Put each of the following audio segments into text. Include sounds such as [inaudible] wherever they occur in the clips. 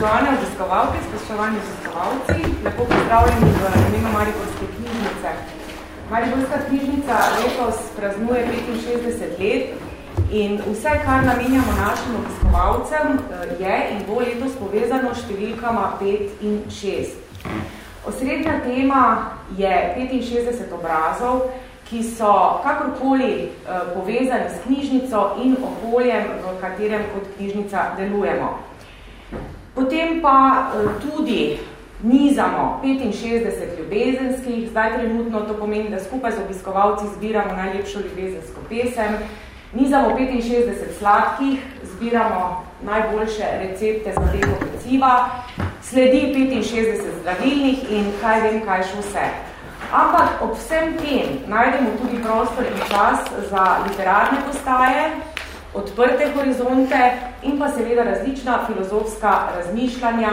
Spoštovane obiskovalke, spoštovani obiskovalci, lepo pozdravljeni v imenu Mariborske knjižnice. Mariborska knjižnica letos praznuje 65 let in vse, kar namenjamo našim obiskovalcem, je in bo letos povezano številkama 5 in 6. Osrednja tema je 65 obrazov, ki so kakorkoli povezani s knjižnico in okoljem, v katerem kot knjižnica delujemo. Potem pa tudi nizamo 65 ljubezenskih, zdaj trenutno to pomeni, da skupaj z obiskovalci zbiramo najlepšo ljubezensko pesem, nizamo 65 sladkih, zbiramo najboljše recepte za delo peciva, sledi 65 zdravilnih in kaj vem, kaj še vse. Ampak ob vsem tem najdemo tudi prostor in čas za literarne postaje, odprte horizonte in pa seveda različna filozofska razmišljanja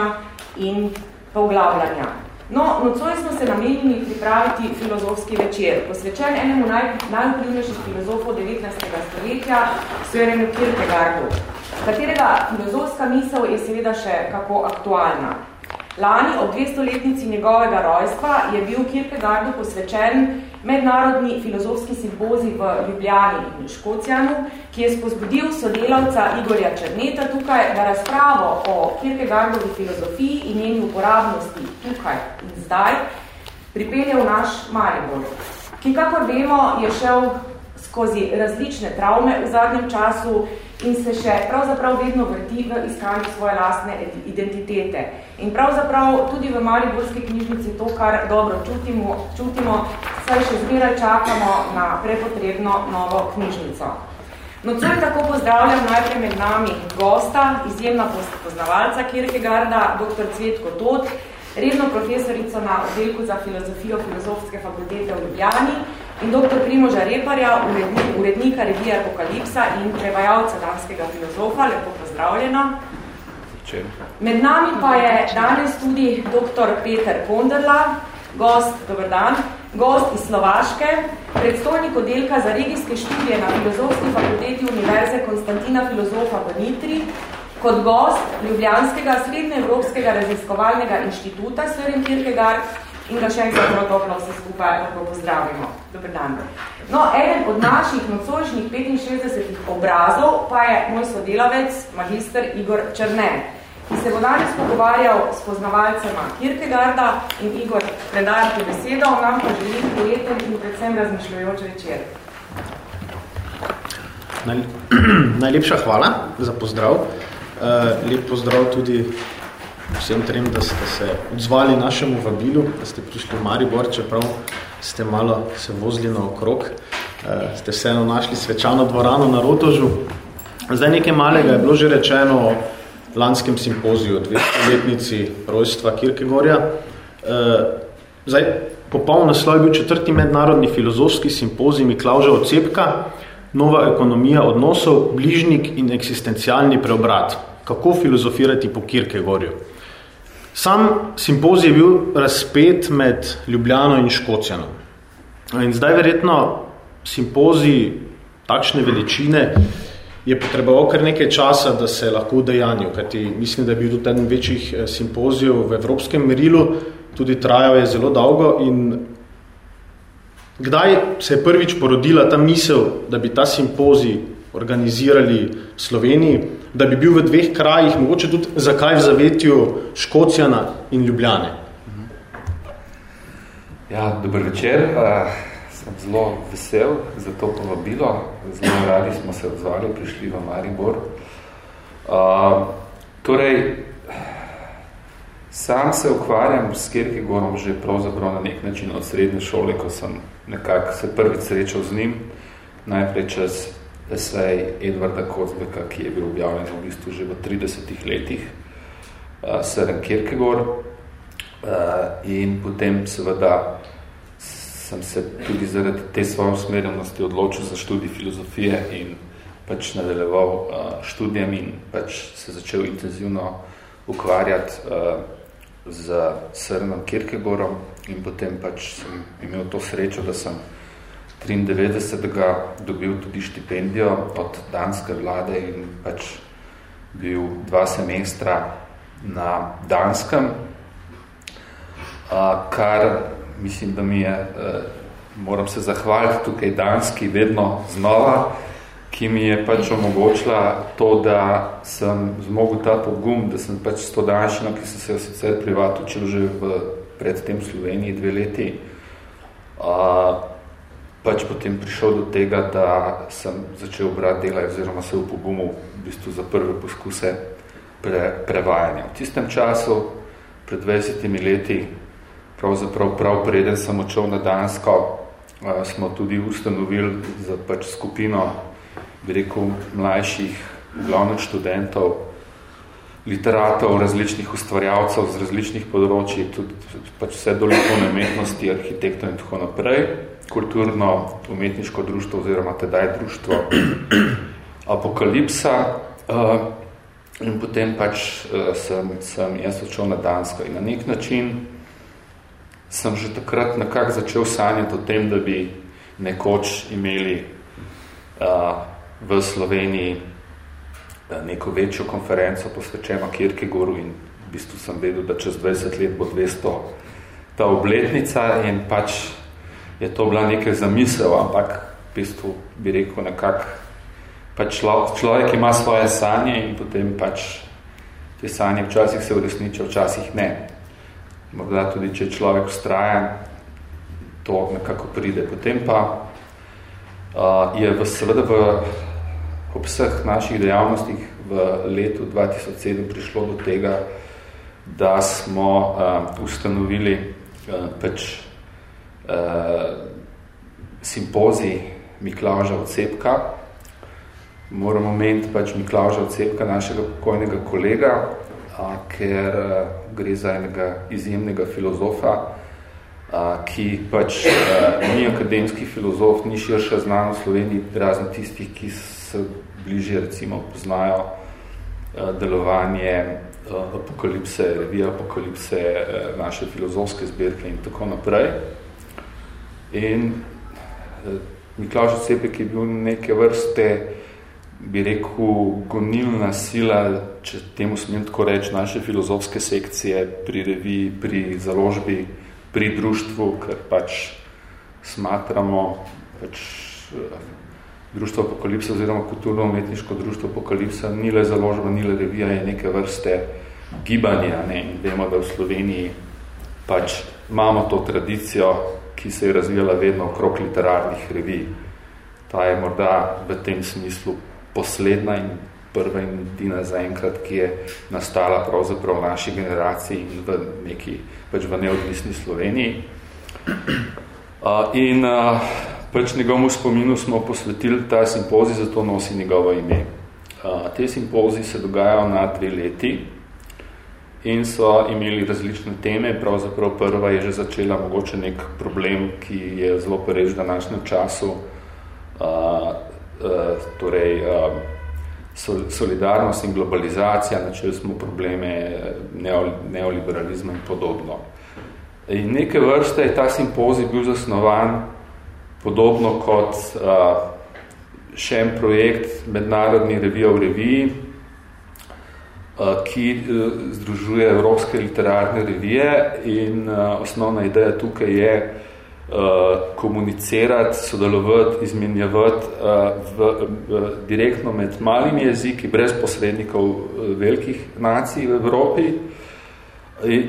in poglavljanja. No, nocoj smo se namenili pripraviti filozofski večer, posvečen enemu naj, najvplivnejših filozofov 19. stoletja, Sörenu Kierkegaardu, katerega filozofska misel je seveda še kako aktualna. Lani, ob 200-letnici njegovega rojstva, je bil Kierkegaardu posvečen mednarodni filozofski simpozij v Ljubljani in Škocijanu, ki je spozbudil sodelavca Igorja Černeta tukaj, da razpravo o Kierkegaardovi filozofiji in njeni uporabnosti tukaj in zdaj pripelje v naš Maribor, ki, kakor vemo, je šel skozi različne travme v zadnjem času in se še pravzaprav vedno vrti v iskanju svoje lastne identitete. In pravzaprav tudi v Mariborski knjižnici to, kar dobro čutimo, čutimo saj še zmeraj čakamo na prepotrebno novo knjižnico. Nocoj tako pozdravljam najprej med nami gosta, izjemna poznavalca Kierkegaarda, dr. Cvetko Tot, redno profesorico na oddelku za filozofijo Filozofske fakultete v Ljubljani, in dr. Primoža Reparja, urednik, urednika revije Apokalipsa in prevajalca danskega filozofa. Lepo pozdravljena. Čem. Med nami pa je danes tudi dr. Peter Konderla, gost, dober dan, gost iz Slovaške, predstojnik oddelka za regijske študije na Filozofski fakulteti Univerze Konstantina Filozofa v Nitri, kot gost Ljubljanskega srednjeevropskega raziskovalnega inštituta Søren Kierkegaard, in ga še enkrat prav dobro vse skupaj lahko pozdravimo. Dobar dan. No, eden od naših nocojšnjih 65 obrazov pa je moj sodelavec, magister Igor Črne, ki se bo danes pogovarjal s poznavalcema Kierkegaarda in Igor, predajam ti besedo, nam pa želim prijeten in predvsem razmišljajoč večer. [clears throat] Najlepša hvala za pozdrav. Lep pozdrav tudi vsem trem, da ste se odzvali našemu vabilu, da ste prišli v Maribor, čeprav ste malo se vozili na okrog, uh, ste vseeno našli svečano dvorano na Rotožu. Zdaj nekaj malega je bilo že rečeno o lanskem simpoziju, dvestoletnici rojstva Kierkegaarda. Uh, zdaj, popoln naslov je bil četrti mednarodni filozofski simpozij Miklauža Ocepka, nova ekonomija odnosov, bližnik in eksistencialni preobrat. Kako filozofirati po Kierkegaardu? Sam simpozij je bil razpet med Ljubljano in Škocijano. In zdaj verjetno simpozij takšne veličine je potreboval kar nekaj časa, da se lahko udejanil, kajti mislim, da je bil tudi eden večjih eh, simpozijev v evropskem merilu, tudi trajal je zelo dolgo in kdaj se je prvič porodila ta misel, da bi ta simpozij organizirali v Sloveniji, da bi bil v dveh krajih, mogoče tudi zakaj v zavetju Škocijana in Ljubljane. Ja, dober večer. Uh, sem zelo vesel za to povabilo. Zelo radi smo se odzvali, prišli v Maribor. Uh, torej, sam se ukvarjam s Kierkegaardom že pravzaprav na nek način od srednje šole, ko sem nekako se prvič srečal z njim, najprej čez esej Edvarda Kozbeka, ki je bil objavljen v bistvu že v 30 letih, uh, Søren Kierkegaard. Uh, in potem seveda sem se tudi zaradi te svoje usmerjenosti odločil za študij filozofije in pač nadaljeval uh, študijem in pač se začel intenzivno ukvarjati uh, z Sørenom Kierkegaardom in potem pač sem imel to srečo, da sem 93. dobil tudi štipendijo od danske vlade in pač bil dva semestra na Danskem, kar mislim, da mi je, e, moram se zahvaliti tukaj Danski vedno znova, ki mi je pač omogočila to, da sem zmogel ta pogum, da sem pač s to danščino, ki sem se jo sicer privat učil že v predtem Sloveniji dve leti, pač potem prišel do tega, da sem začel brati dela oziroma se v pogumu v bistvu za prve poskuse pre, prevajanja. V tistem času, pred 20 leti, pravzaprav prav preden sem odšel na Dansko, smo tudi ustanovili za pač skupino, bi rekel, mlajših, glavnih študentov, literatov, različnih ustvarjalcev z različnih področji, tudi pač vse do likovne umetnosti, arhitektov in tako naprej, kulturno umetniško društvo oziroma tedaj društvo Apokalipsa. In potem pač sem, sem jaz odšel na Dansko in na nek način sem že takrat nekako začel sanjati o tem, da bi nekoč imeli uh, v Sloveniji uh, neko večjo konferenco posvečeno Kierkegaardu in v bistvu sem vedel, da čez 20 let bo 200 ta obletnica in pač je to bila nekaj zamisel, ampak v bistvu bi rekel nekako pač človek ima svoje sanje in potem pač te sanje včasih se uresničijo, včasih ne morda tudi, če človek ustraja, to nekako pride. Potem pa uh, je v, seveda v ob vseh naših dejavnostih v letu 2007 prišlo do tega, da smo uh, ustanovili uh, pač simpozij Miklauža Ocepka. Moramo meniti pač Miklauža Ocepka, našega pokojnega kolega, a, ker a, gre za enega izjemnega filozofa, a, ki pač a, ni akademski filozof, ni širša znano v Sloveniji, razen tistih, ki se bliže recimo poznajo a, delovanje a, apokalipse, revije apokalipse, a, naše filozofske zbirke in tako naprej. In Miklaš Cepek je bil neke vrste bi rekel, gonilna sila, če temu smem tako reči, naše filozofske sekcije pri reviji, pri založbi, pri društvu, ker pač smatramo pač, eh, društvo Apokalipsa oziroma kulturno-umetniško društvo Apokalipsa ni le založba, ni le revija, je neke vrste gibanja. Ne? In vemo, da v Sloveniji pač imamo to tradicijo, ki se je razvijala vedno okrog literarnih revij. Ta je morda v tem smislu posledna in prva in edina zaenkrat, ki je nastala pravzaprav v naši generaciji in v neki, pač v neodvisni Sloveniji. Uh, in uh, pač njegovemu spominu smo posvetili ta simpozij, zato nosi njegovo ime. Uh, te simpoziji se dogajajo na dve leti in so imeli različne teme. Pravzaprav prva je že začela mogoče nek problem, ki je zelo pereč v današnjem času, uh, Eh, torej eh, solidarnost in globalizacija, načeli smo probleme neoliberalizma in podobno. In neke vrste je ta simpozij bil zasnovan podobno kot še en projekt Mednarodni revija v reviji, ki združuje Evropske literarne revije in osnovna ideja tukaj je, komunicirati, sodelovati, izmenjevati v, v, direktno med malimi jeziki, brez posrednikov velikih nacij v Evropi.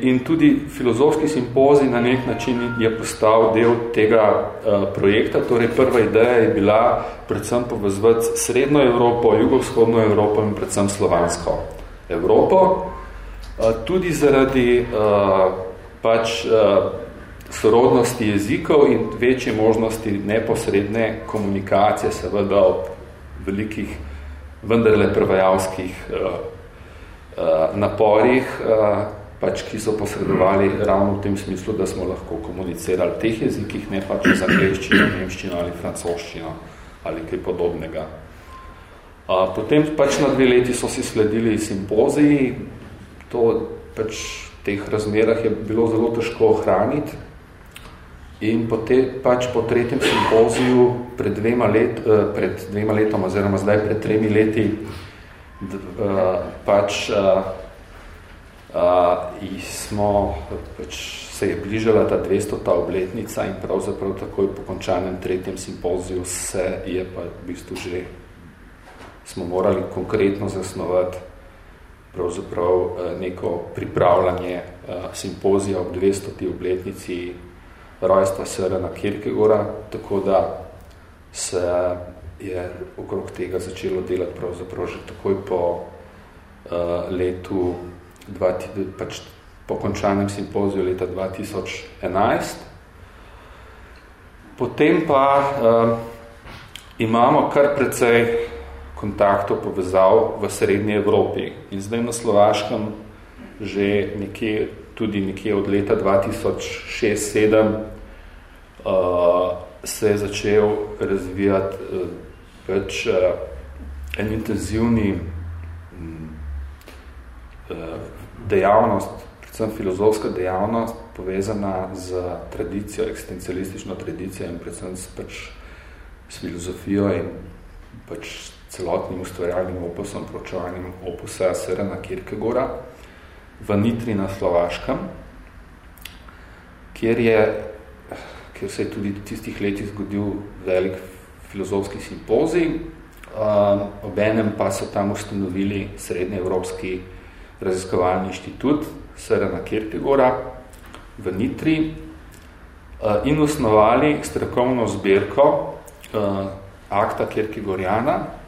In tudi filozofski simpozij na nek način je postal del tega projekta. Torej, prva ideja je bila predvsem povezvati srednjo Evropo, jugovzhodno Evropo in predvsem slovansko Evropo. Tudi zaradi pač sorodnosti jezikov in večje možnosti neposredne komunikacije, seveda ob velikih, vendarle prevajalskih naporih, pač, ki so posredovali ravno v tem smislu, da smo lahko komunicirali v teh jezikih, ne pač z angliščino, nemščino ali francoščino ali kaj podobnega. Potem pač na dve leti so si sledili simpoziji, to pač v teh razmerah je bilo zelo težko ohraniti, In po te, pač po tretjem simpoziju pred dvema, let, uh, pred dvema letoma, oziroma zdaj pred tremi leti, d, uh, pač uh, uh, smo, pač se je bližala ta 200. obletnica in pravzaprav takoj po končanem tretjem simpoziju se je pa v bistvu že smo morali konkretno zasnovati pravzaprav uh, neko pripravljanje uh, simpozija ob 200. obletnici rojstva Srena Kierkegaarda, tako da se je okrog tega začelo delati pravzaprav že takoj po uh, letu, dva, pač po končanem simpoziju leta 2011. Potem pa uh, imamo kar precej kontaktov povezav v Srednji Evropi. In zdaj na Slovaškem že nekje, tudi nekje od leta 2006-2007 uh, se je začel razvijati uh, pač uh, en intenzivni um, uh, dejavnost, predvsem filozofska dejavnost, povezana z tradicijo, eksistencialistično tradicijo in predvsem s, pač, s filozofijo in pač celotnim ustvarjalnim opusom, pročevanjem opusa Serena Kierkegaarda v Nitri na Slovaškem, kjer, je, kjer se je tudi tistih letih zgodil velik filozofski simpozij, um, obenem pa so tam ustanovili Srednji Evropski raziskovalni inštitut Srena Kierkegaarda v Nitri uh, in osnovali strokovno zbirko uh, akta Kierkegaardjana,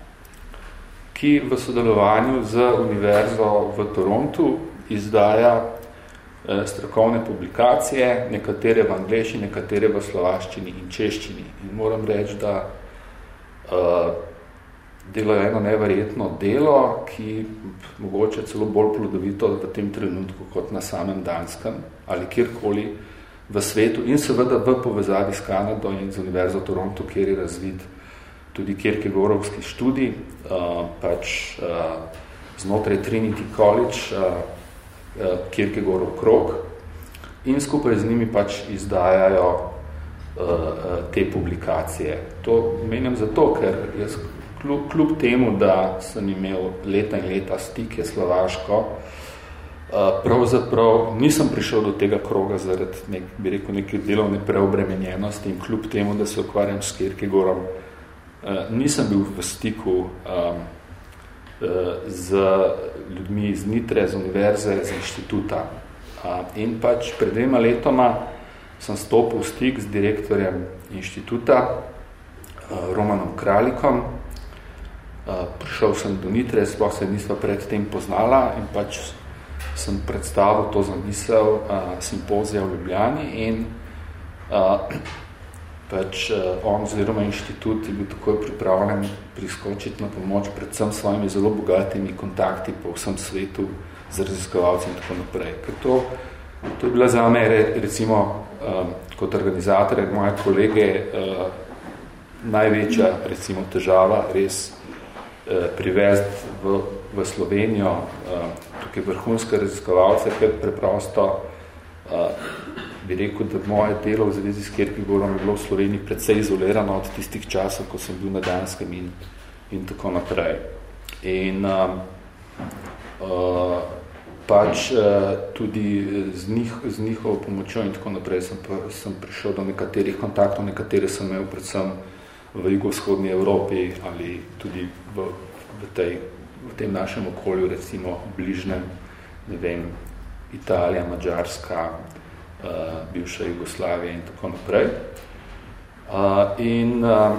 ki v sodelovanju z Univerzo v Torontu izdaja uh, strokovne publikacije, nekatere v angleščini, nekatere v slovaščini in češčini. In moram reči, da uh, delajo eno neverjetno delo, ki mogoče celo bolj plodovito v tem trenutku kot na samem Danskem ali kjerkoli v svetu in seveda v povezavi s Kanado in z Univerzo Toronto, kjer je razvit tudi Kierkegaardovski študij, uh, pač uh, znotraj Trinity College, uh, uh, Kierkegaardov krog in skupaj z njimi pač izdajajo uh, te publikacije. To menim zato, ker jaz kljub, kljub temu, da sem imel leta in leta stike slovaško, pravzaprav nisem prišel do tega kroga zaradi nek, bi rekel, neke delovne preobremenjenosti in kljub temu, da se ukvarjam s Kierkegaardom, uh, nisem bil v stiku um, z ljudmi iz Nitre, z univerze, z inštituta. In pač pred dvema letoma sem stopil v stik z direktorjem inštituta, eh, Romanom Kralikom. Eh, prišel sem do Nitre, sploh se nisva predtem poznala in pač sem predstavil to zamisel eh, simpozija v Ljubljani in pač on oziroma inštitut je bil takoj pripravljen priskočiti na pomoč predvsem svojimi zelo bogatimi kontakti po vsem svetu z raziskovalci in tako naprej. Ker to, to je bila za me recimo um, kot organizatorje, moje kolege, uh, največja recimo težava res privesti v, v Slovenijo tukaj vrhunske raziskovalce, ker preprosto bi rekel, da moje delo v zvezi s Kierkegaardom je bilo v Sloveniji predvsej izolirano od tistih časov, ko sem bil na Danskem in, in tako naprej. In um, uh, pač uh, tudi z, njih, z njihovo pomočjo in tako naprej sem, pa, sem prišel do nekaterih kontaktov, nekatere sem imel predvsem v jugovzhodni Evropi ali tudi v, v, tej, v tem našem okolju, recimo bližnem, ne vem, Italija, Mađarska, uh, bivša Jugoslavija in tako naprej. Uh, in uh,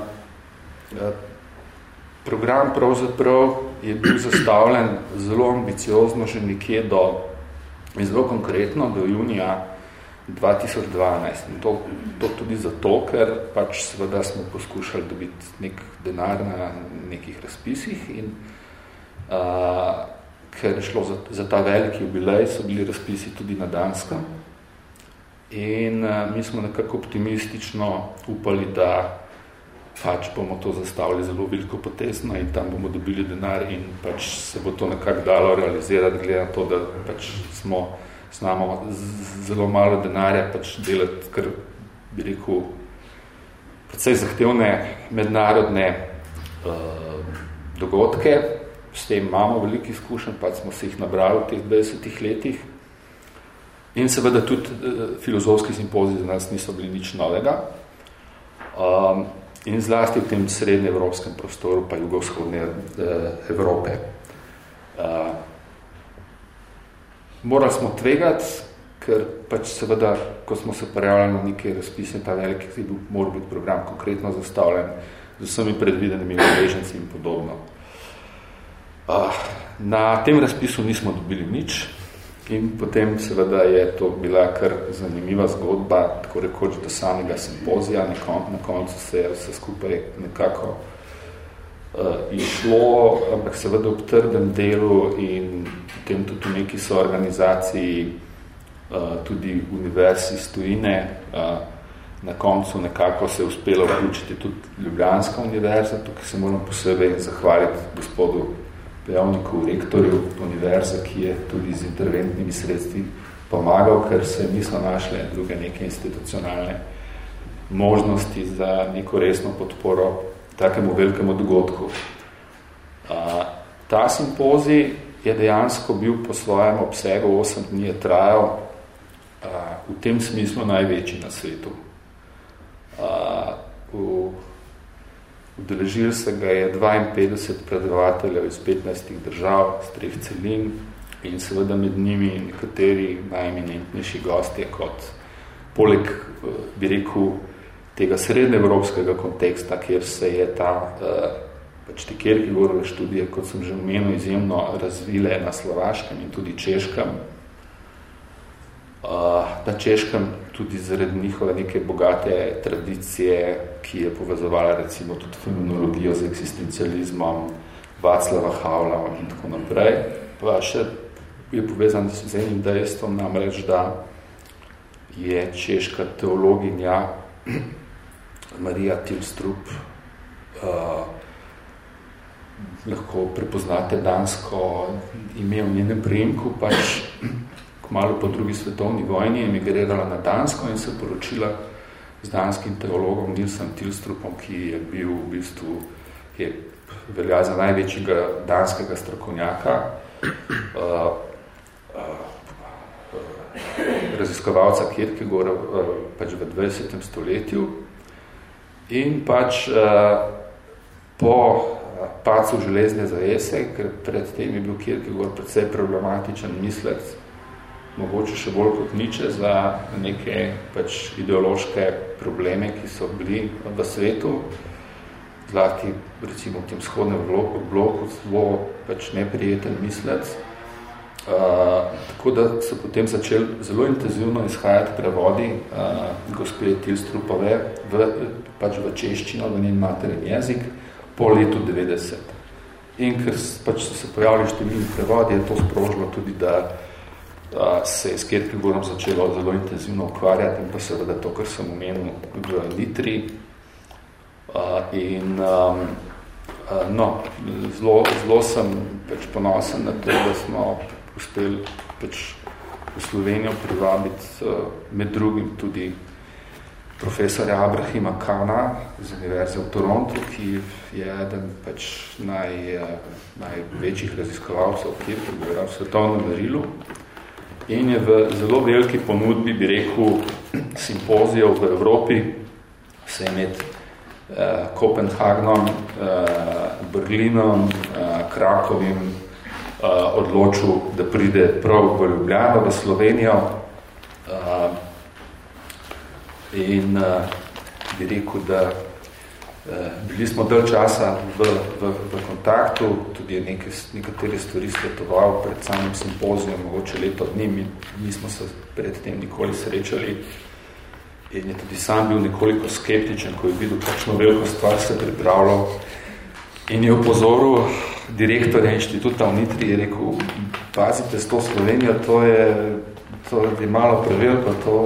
program pravzaprav je bil zastavljen zelo ambiciozno že nekje do, in zelo konkretno do junija 2012. In to, to tudi zato, ker pač seveda smo poskušali dobiti nek denar na nekih razpisih in uh, ker je šlo za, za ta veliki jubilej, so bili razpisi tudi na Danskem. In uh, mi smo nekako optimistično upali, da pač bomo to zastavili zelo veliko potesno in tam bomo dobili denar in pač se bo to nekako dalo realizirati, glede na to, da pač smo znamo zelo malo denarja pač delati, kar bi rekel, predvsej zahtevne mednarodne uh, dogodke s tem imamo veliko izkušenj, pa smo se jih nabrali v teh 20 letih. In seveda tudi uh, filozofski simpoziji za nas niso bili nič novega. Um, in zlasti v tem srednjeevropskem prostoru, pa jugovzhodne uh, Evrope. Uh, morali smo tvegati, ker pač seveda, ko smo se prijavljali na neke razpise, ta veliki je bil, mora biti program konkretno zastavljen z vsemi predvidenimi udeleženci in podobno. Uh, na tem razpisu nismo dobili nič in potem seveda je to bila kar zanimiva zgodba, tako rekoč do samega simpozija, na, kon na koncu se je vse skupaj nekako uh, išlo, ampak seveda v trdem delu in potem tudi v neki so organizaciji uh, tudi univerzi stojine, uh, na koncu nekako se je uspelo vključiti tudi Ljubljanska univerza, tukaj se moram posebej zahvaliti gospodu pejavniku, rektorju univerze, ki je tudi z interventnimi sredstvi pomagal, ker se niso našle druge neke institucionalne možnosti za neko resno podporo takemu velikemu dogodku. A, ta simpozij je dejansko bil po svojem obsegu 8 dni je trajal a, v tem smislu največji na svetu. A, v, udeležil se ga je 52 predavateljev iz 15 držav, z treh celin in seveda med njimi nekateri najeminentnejši gostje kot poleg, bi rekel, tega srednjeevropskega konteksta, kjer se je ta pač te Kierkegaardove študije, kot sem že omenil, izjemno razvile na Slovaškem in tudi Češkem. Na Češkem tudi zaradi njihove neke bogate tradicije, ki je povezovala recimo tudi fenomenologijo z eksistencializmom, Vaclava Havla in tako naprej, pa še je povezan z enim dejstvom, namreč, da je češka teologinja [clears throat] Marija Tilstrup uh, lahko prepoznate dansko ime v njenem prijemku, pač malo po drugi svetovni vojni emigrirala na Dansko in se poročila z danskim teologom Nilsem Tilstrupom, ki je bil v bistvu, je velja za največjega danskega strokovnjaka, uh, uh, raziskovalca Kierkegaarda uh, pač v 20. stoletju in pač po pacu železne zavese, ker pred tem je bil Kierkegaard predvsej problematičen mislec, mogoče še bolj kot niče za neke pač ideološke probleme, ki so bili v svetu, zlati recimo v tem shodnem bloku, bloku zelo pač neprijeten mislec. Uh, tako da so potem začeli zelo intenzivno izhajati prevodi uh, gospe Tilstrupove v, pač v češčino, v njen materin jezik, po letu 90. In ker pač so se pojavili številni prevodi, je to sprožilo tudi, da se je s Kierkegaardom začelo zelo intenzivno ukvarjati in pa seveda to, kar sem omenil v Litri. In um, no, zelo, zelo sem pač ponosen na to, da smo uspeli pač v Slovenijo privabiti med drugim tudi profesorja Abrahima Kana z Univerze v Toronto, ki je eden pač naj, največjih raziskovalcev Kierkegaarda v svetovnem merilu in je v zelo veliki ponudbi, bi rekel, simpozijev v Evropi, se med eh, Kopenhagnom, eh, Berlinom, eh, Krakovim eh, odločil, da pride prav v Ljubljano, v Slovenijo. Eh, in eh, bi rekel, da bili smo del časa v, v, v kontaktu, tudi je neke, nekatere stvari svetoval pred samim simpozijem, mogoče leto dni, mi nismo se pred tem nikoli srečali in je tudi sam bil nekoliko skeptičen, ko je videl, kakšno veliko stvar se pripravljal in je upozoril direktorja inštituta v Nitri, je rekel, pazite s to Slovenijo, to je, to je malo preveliko, to,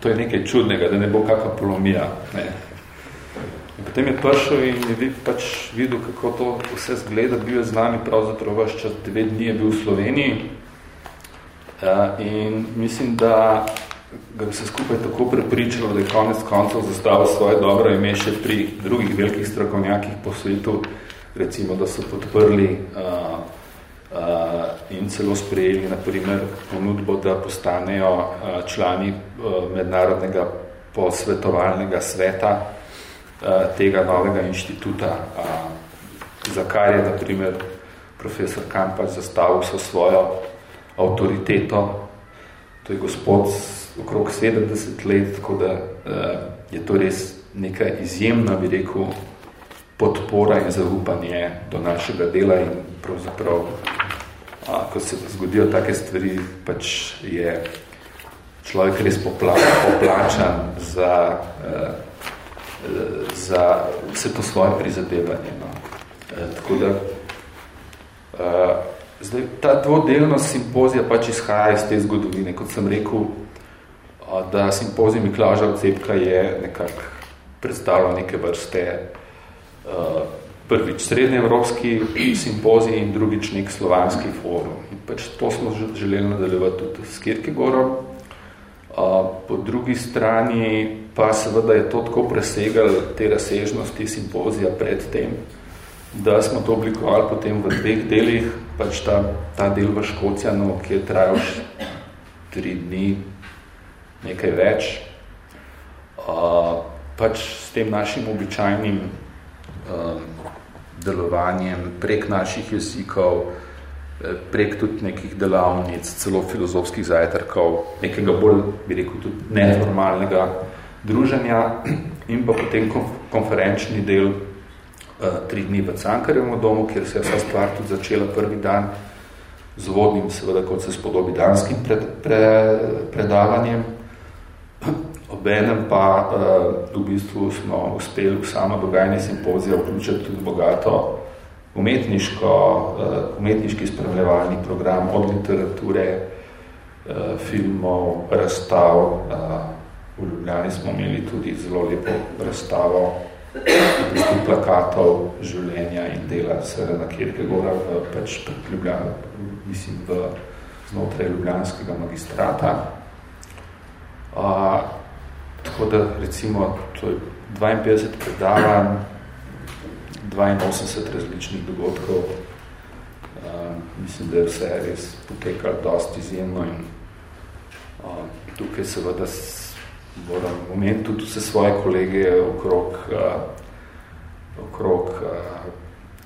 to je nekaj čudnega, da ne bo kakva polomija. Ne. Potem je prišel in je pač videl, kako to vse zgleda. Bil je z nami pravzaprav vaš čas, dve dni je bil v Sloveniji. Ja, in mislim, da ga se skupaj tako prepričalo, da je konec koncev zastavil svoje dobro ime še pri drugih velikih strokovnjakih po svetu, recimo, da so podprli uh, uh, in celo sprejeli na primer ponudbo, da postanejo uh, člani uh, mednarodnega posvetovalnega sveta uh, tega novega inštituta, za kar je, na primer, profesor Kampač zastavil so svojo avtoriteto. To je gospod okrog 70 let, tako da uh, je to res neka izjemna, bi rekel, podpora in zaupanje do našega dela in pravzaprav, a, ko se zgodijo take stvari, pač je človek res popla poplačan za, e, za vse to svoje prizadevanje. No. E, tako da, e, zdaj, ta dvodelnost simpozija pač izhaja iz te zgodovine, kot sem rekel, da simpozij Miklaža Cepka je nekako predstavljal neke vrste uh, prvič srednjeevropski simpozij in drugič nek slovanski forum. In pač to smo želeli nadaljevati tudi s Kierkegorom. Po drugi strani pa seveda je to tako presegal te razsežnosti simpozija pred tem, da smo to oblikovali potem v dveh delih, pač ta, ta del v Škocijanu, ki je trajal tri dni, nekaj več. Pač s tem našim običajnim um, delovanjem prek naših jezikov, prek tudi nekih delavnic, celo filozofskih zajtrkov, nekega bolj, bi rekel, tudi neformalnega druženja in pa potem konferenčni del uh, tri dni v Cankarjevem domu, kjer se je vsa stvar tudi začela prvi dan z vodnim, seveda, kot se spodobi danskim pred, pre, predavanjem. Obenem pa uh, v bistvu smo uspeli v samo dogajanje simpozija vključiti tudi bogato umetniško, uh, umetniški spremljevalni program od literature, uh, filmov, razstav. Uh, v Ljubljani smo imeli tudi zelo lepo razstavo plakatov življenja in dela Srena Kierkegaarda v pač pred Ljubljani, mislim, v znotraj Ljubljanskega magistrata. Uh, Tako da recimo to je 52 predavanj, 82 različnih dogodkov. Uh, mislim, da je vse res potekalo dosti izjemno in uh, tukaj seveda moram omeniti tudi vse svoje kolege okrog, uh, okrog uh,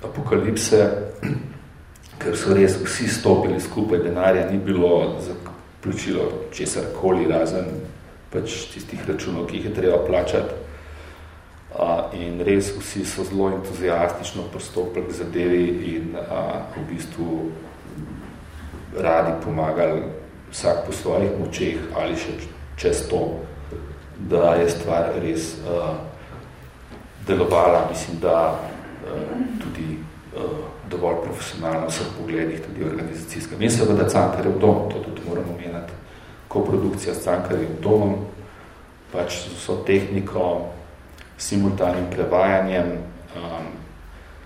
apokalipse, ker so res vsi stopili skupaj, denarja ni bilo za pljučilo česar koli razen pač tistih računov, ki jih je treba plačati. A, in res vsi so zelo entuzijastično pristopili k zadevi in a, v bistvu radi pomagali vsak po svojih močeh ali še čez to, da je stvar res a, delovala, mislim, da a, tudi a, dovolj profesionalno v vseh pogledih, tudi organizacijska. Mi seveda Cankarjev dom, to tudi moramo menati, koprodukcija s Cankarjevim domom, pač z vso tehniko, simultanim prevajanjem. Um,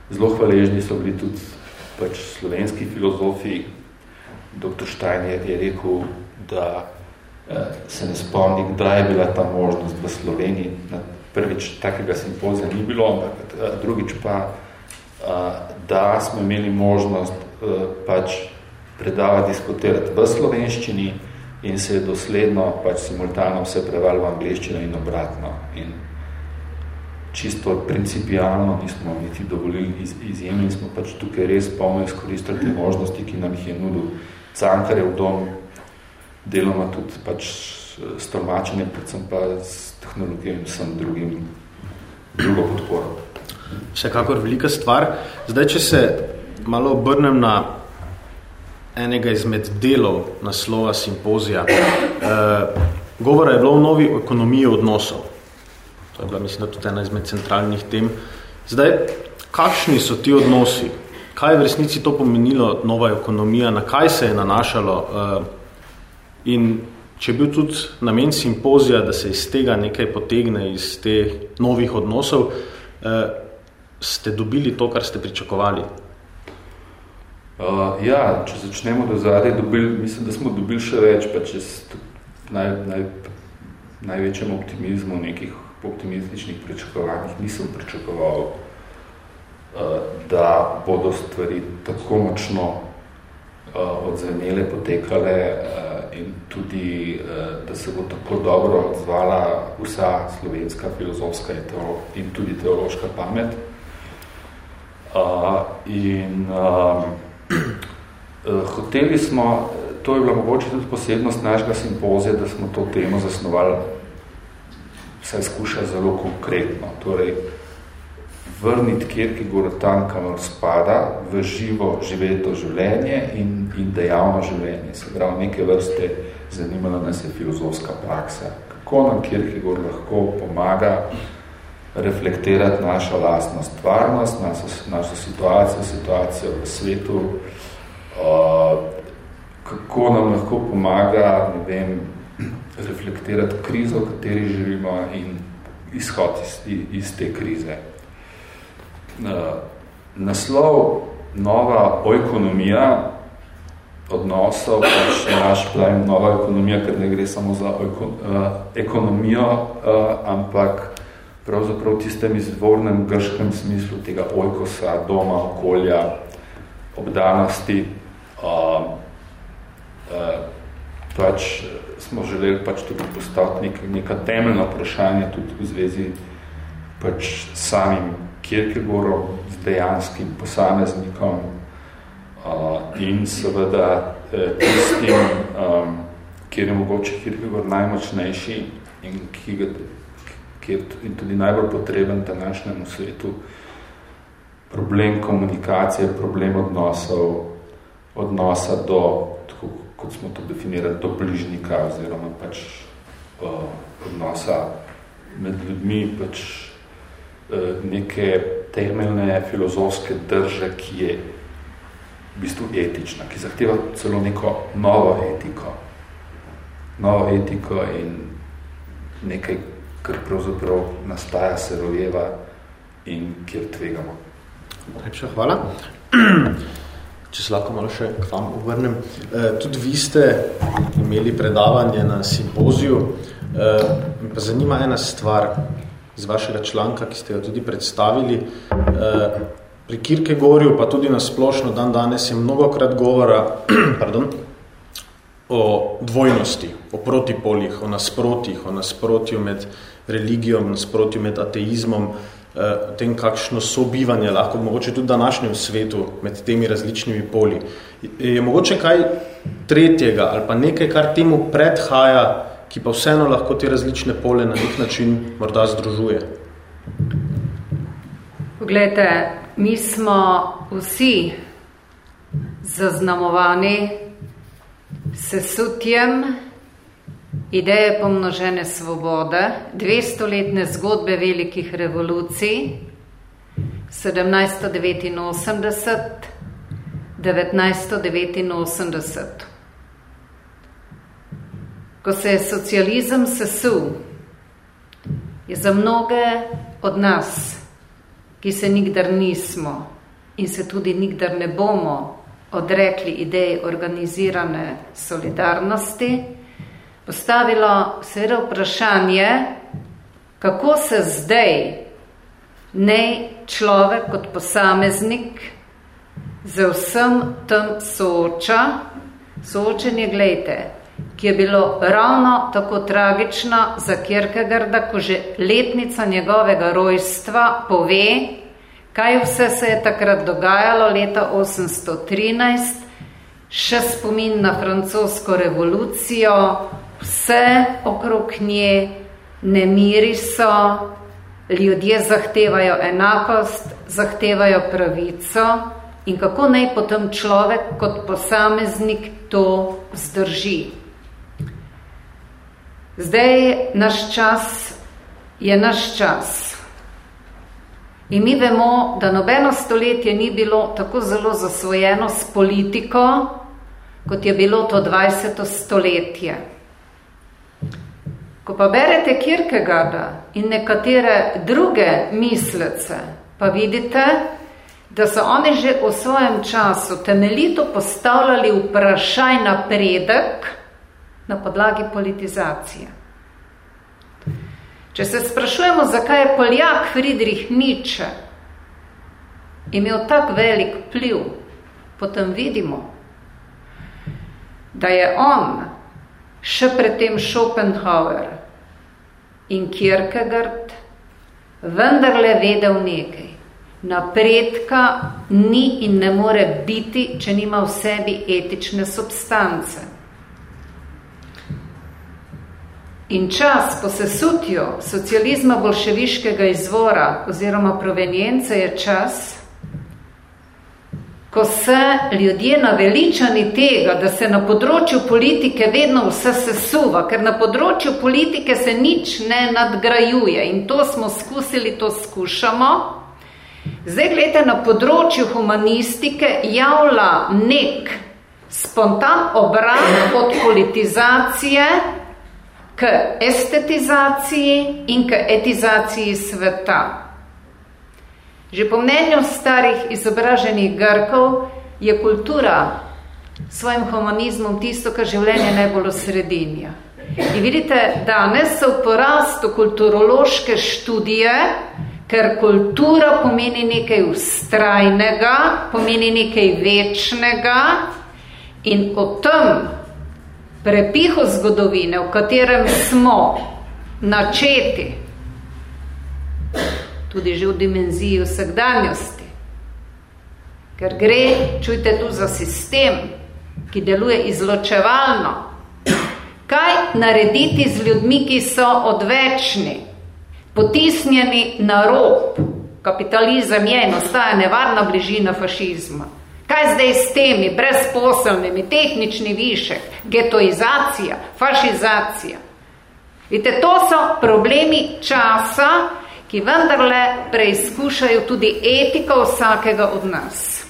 zelo hvaležni so bili tudi pač slovenski filozofi. Dr. Steiner je rekel, da eh, se ne spomni, kdaj je bila ta možnost v Sloveniji. Na prvič takega simpozija ni bilo, ampak eh, drugič pa, eh, da smo imeli možnost eh, pač predavati, diskutirati v slovenščini, in se je dosledno, pač simultano vse prevali v angliščino in obratno. In čisto principialno nismo niti dovolili iz, izjemni, smo pač tukaj res polno izkoristili te možnosti, ki nam jih je nudil Cankarjev dom, deloma tudi pač s tolmačenjem, predvsem pa s tehnologijo in vsem drugim, drugo podporo. Vsekakor velika stvar. Zdaj, če se malo obrnem na enega izmed delov naslova simpozija. Uh, govora je bilo o novi ekonomiji odnosov. To je bila, mislim, da tudi ena izmed centralnih tem. Zdaj, kakšni so ti odnosi? Kaj je v resnici to pomenilo nova ekonomija? Na kaj se je nanašalo? Uh, in če je bil tudi namen simpozija, da se iz tega nekaj potegne, iz te novih odnosov, uh, ste dobili to, kar ste pričakovali? Uh, ja, če začnemo do zadaj, dobil, mislim, da smo dobili še več, pa če naj, naj, največjem optimizmu, nekih optimističnih pričakovanjih nisem pričakoval da bodo stvari tako močno odzvenele, potekale in tudi, da se bo tako dobro odzvala vsa slovenska filozofska in tudi teološka pamet. In hoteli smo, to je bila mogoče tudi posebnost našega simpozija, da smo to temo zasnovali vsaj skuša zelo konkretno. Torej, vrniti Kierkegaard tam, kamor spada, v živo živeto življenje in, in dejavno življenje. Se pravi, neke vrste zanimala nas je filozofska praksa. Kako nam Kierkegaard lahko pomaga reflektirati našo lastno stvarnost, našo, našo situacijo, situacijo v svetu, uh, kako nam lahko pomaga, ne vem, reflektirati krizo, v kateri živimo in izhod iz, iz te krize. Naslov nova oekonomija odnosov, pač naš pravim nova ekonomija, ker ne gre samo za eko, uh, ekonomijo, uh, ampak pravzaprav tistem izvornem grškem smislu tega ojkosa, doma, okolja, obdanosti, uh, uh, pač smo želeli pač tudi postaviti nek, neka temeljna vprašanja tudi v zvezi pač samim Kierkegaardom, z dejanskim posameznikom uh, in seveda eh, tistim, um, kjer je mogoče Kierkegaard najmočnejši in ki ga ki je tudi najbolj potreben današnjemu svetu, problem komunikacije, problem odnosov, odnosa do, kot smo to definirali, do bližnika oziroma pač uh, odnosa med ljudmi, pač uh, neke temeljne filozofske drže, ki je v bistvu etična, ki zahteva celo neko novo etiko. Novo etiko in nekaj, kar pravzaprav nastaja, se rojeva in kjer tvegamo. Lepša hvala. Če se lahko malo še k vam uvrnem. E, tudi vi ste imeli predavanje na simpoziju. E, pa zanima ena stvar iz vašega članka, ki ste ga tudi predstavili. E, pri Kierkegaardu, pa tudi na splošno dan danes, je mnogokrat govora [clears throat] pardon, o dvojnosti, o protipolih, o nasprotjih, o nasprotju med religijo, nasprotju med ateizmom, o tem, kakšno sobivanje lahko mogoče tudi v današnjem svetu med temi različnimi poli. Je mogoče kaj tretjega ali pa nekaj, kar temu predhaja, ki pa vseeno lahko te različne pole na nek način morda združuje? Poglejte, mi smo vsi zaznamovani sesutjem ideje pomnožene svobode, 200-letne zgodbe velikih revolucij, 1789, 1989. Ko se je socializem sesul, je za mnoge od nas, ki se nikdar nismo in se tudi nikdar ne bomo odrekli ideji organizirane solidarnosti, postavilo seveda vprašanje, kako se zdaj ne človek kot posameznik z vsem tem sooča, soočenje, gledajte, ki je bilo ravno tako tragično za Kierkegaarda, ko že letnica njegovega rojstva pove, kaj vse se je takrat dogajalo leta 813, še spomin na francosko revolucijo, vse okrog nje, nemiri so, ljudje zahtevajo enakost, zahtevajo pravico in kako naj potem človek kot posameznik to zdrži. Zdaj naš čas je naš čas. In mi vemo, da nobeno stoletje ni bilo tako zelo zasvojeno s politiko, kot je bilo to 20. stoletje. Ko pa berete Kierkegaarda in nekatere druge mislece, pa vidite, da so oni že v svojem času temeljito postavljali vprašaj napredek na podlagi politizacije. Če se sprašujemo, zakaj je Poljak Friedrich Nietzsche imel tak velik pliv, potem vidimo, da je on, še predtem Schopenhauer in Kierkegaard, vendarle vedel nekaj. Napredka ni in ne more biti, če nima v sebi etične substance. In čas po sesutju socializma bolševiškega izvora oziroma provenjence je čas, ko se ljudje naveličani tega, da se na področju politike vedno vse sesuva, ker na področju politike se nič ne nadgrajuje in to smo skusili, to skušamo. Zdaj, gledajte, na področju humanistike javlja nek spontan obrat od politizacije, k estetizaciji in k etizaciji sveta. Že po mnenju starih izobraženih Grkov je kultura svojim humanizmom tisto, kar življenje najbolj osredinja. In vidite, danes so v porastu kulturološke študije, ker kultura pomeni nekaj ustrajnega, pomeni nekaj večnega in o tem prepihu zgodovine, v katerem smo načeti, tudi že v dimenziji vsakdanjosti, ker gre, čujte tu za sistem, ki deluje izločevalno, kaj narediti z ljudmi, ki so odvečni, potisnjeni na rob, kapitalizem je in ostaja nevarna bližina fašizma. Kaj zdaj s temi brezposelnimi, tehnični višek, getoizacija, fašizacija? Vidite, to so problemi časa, ki vendarle preizkušajo tudi etiko vsakega od nas.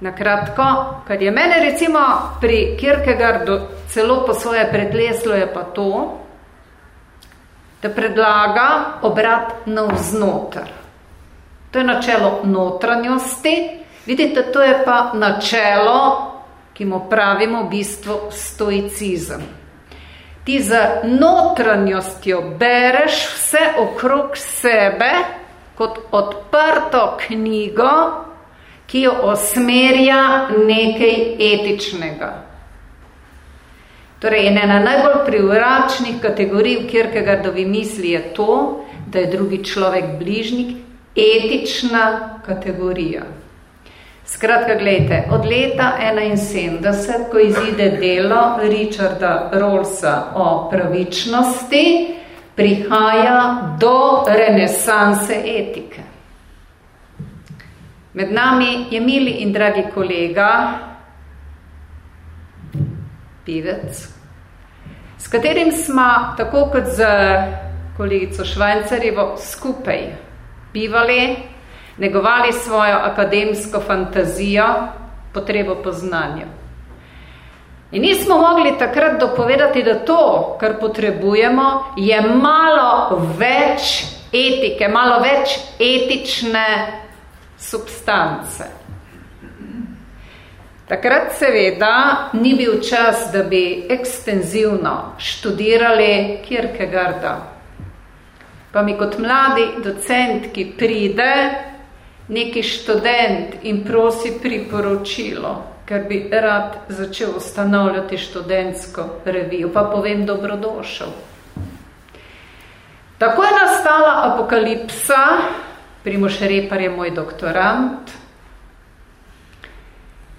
Nakratko, kad je mene recimo pri Kierkegaardu celo po svoje pretleslo je pa to, da predlaga obrat navznoter. To je načelo notranjosti. Vidite, to je pa načelo, ki mu pravimo v bistvu stoicizem. Ti za notranjostjo bereš vse okrog sebe kot odprto knjigo, ki jo osmerja nekaj etičnega. Torej, ena najbolj privračnih kategorij v Kierkegaardovi misli je to, da je drugi človek bližnik, etična kategorija. Skratka, gledajte, od leta 71, ko izide delo Richarda Rollsa o pravičnosti, prihaja do renesanse etike. Med nami je mili in dragi kolega, pivec, s katerim smo, tako kot z kolegico Švajcarjevo, skupaj bivali, negovali svojo akademsko fantazijo, potrebo po znanju. In nismo mogli takrat dopovedati, da to, kar potrebujemo, je malo več etike, malo več etične substance. Takrat seveda ni bil čas, da bi ekstenzivno študirali Kierkegaarda, Pa mi kot mladi docent, ki pride, neki študent in prosi priporočilo, ker bi rad začel ustanovljati študentsko revijo, pa povem dobrodošel. Tako je nastala apokalipsa, Primoš Repar je moj doktorant,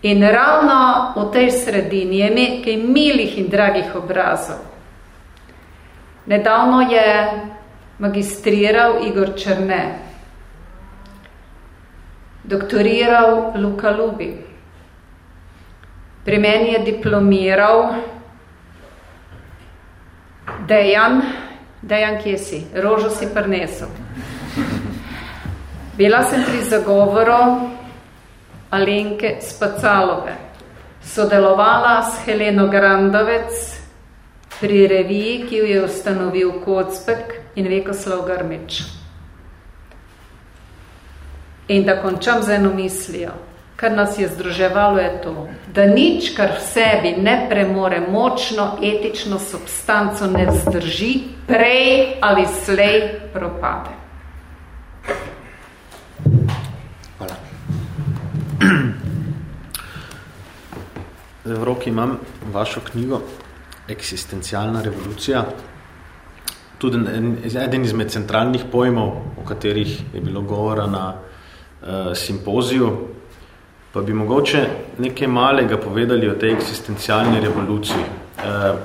in ravno v tej sredini je nekaj milih in dragih obrazov. Nedavno je magistriral Igor Črne, doktoriral Luka Lubi, pri meni je diplomiral Dejan, Dejan, kje si? Rožo si prinesel. Bila sem pri zagovoru Alenke Spacalove. Sodelovala s Heleno Grandovec pri reviji, ki jo je ustanovil Kocpek in Vekoslav Grmič. In da končam z eno mislijo, kar nas je združevalo je to, da nič, kar v sebi ne premore močno etično substanco, ne vzdrži, prej ali slej propade. V roki imam vašo knjigo Eksistencialna revolucija. Tudi eden izmed centralnih pojmov, o katerih je bilo govora na simpoziju, pa bi mogoče nekaj malega povedali o tej eksistencialni revoluciji. Uh,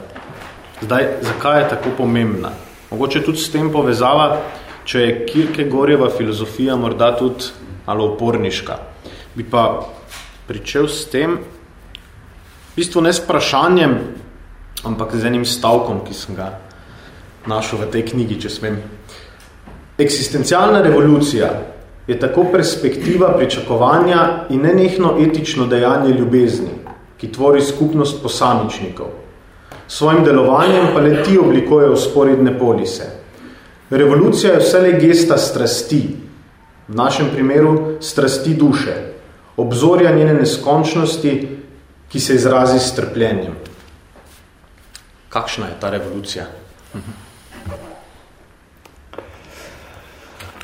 zdaj, zakaj je tako pomembna? Mogoče tudi s tem povezava, če je Kierkegaardjeva filozofija morda tudi malo oporniška. Bi pa pričel s tem, v bistvu ne s vprašanjem, ampak z enim stavkom, ki sem ga našel v tej knjigi, če smem. Eksistencialna revolucija je tako perspektiva pričakovanja in nenehno etično dejanje ljubezni, ki tvori skupnost posamičnikov. Svojim delovanjem pa le ti oblikujejo sporedne polise. Revolucija je vse gesta strasti, v našem primeru strasti duše, obzorja njene neskončnosti, ki se izrazi s trpljenjem. Kakšna je ta revolucija?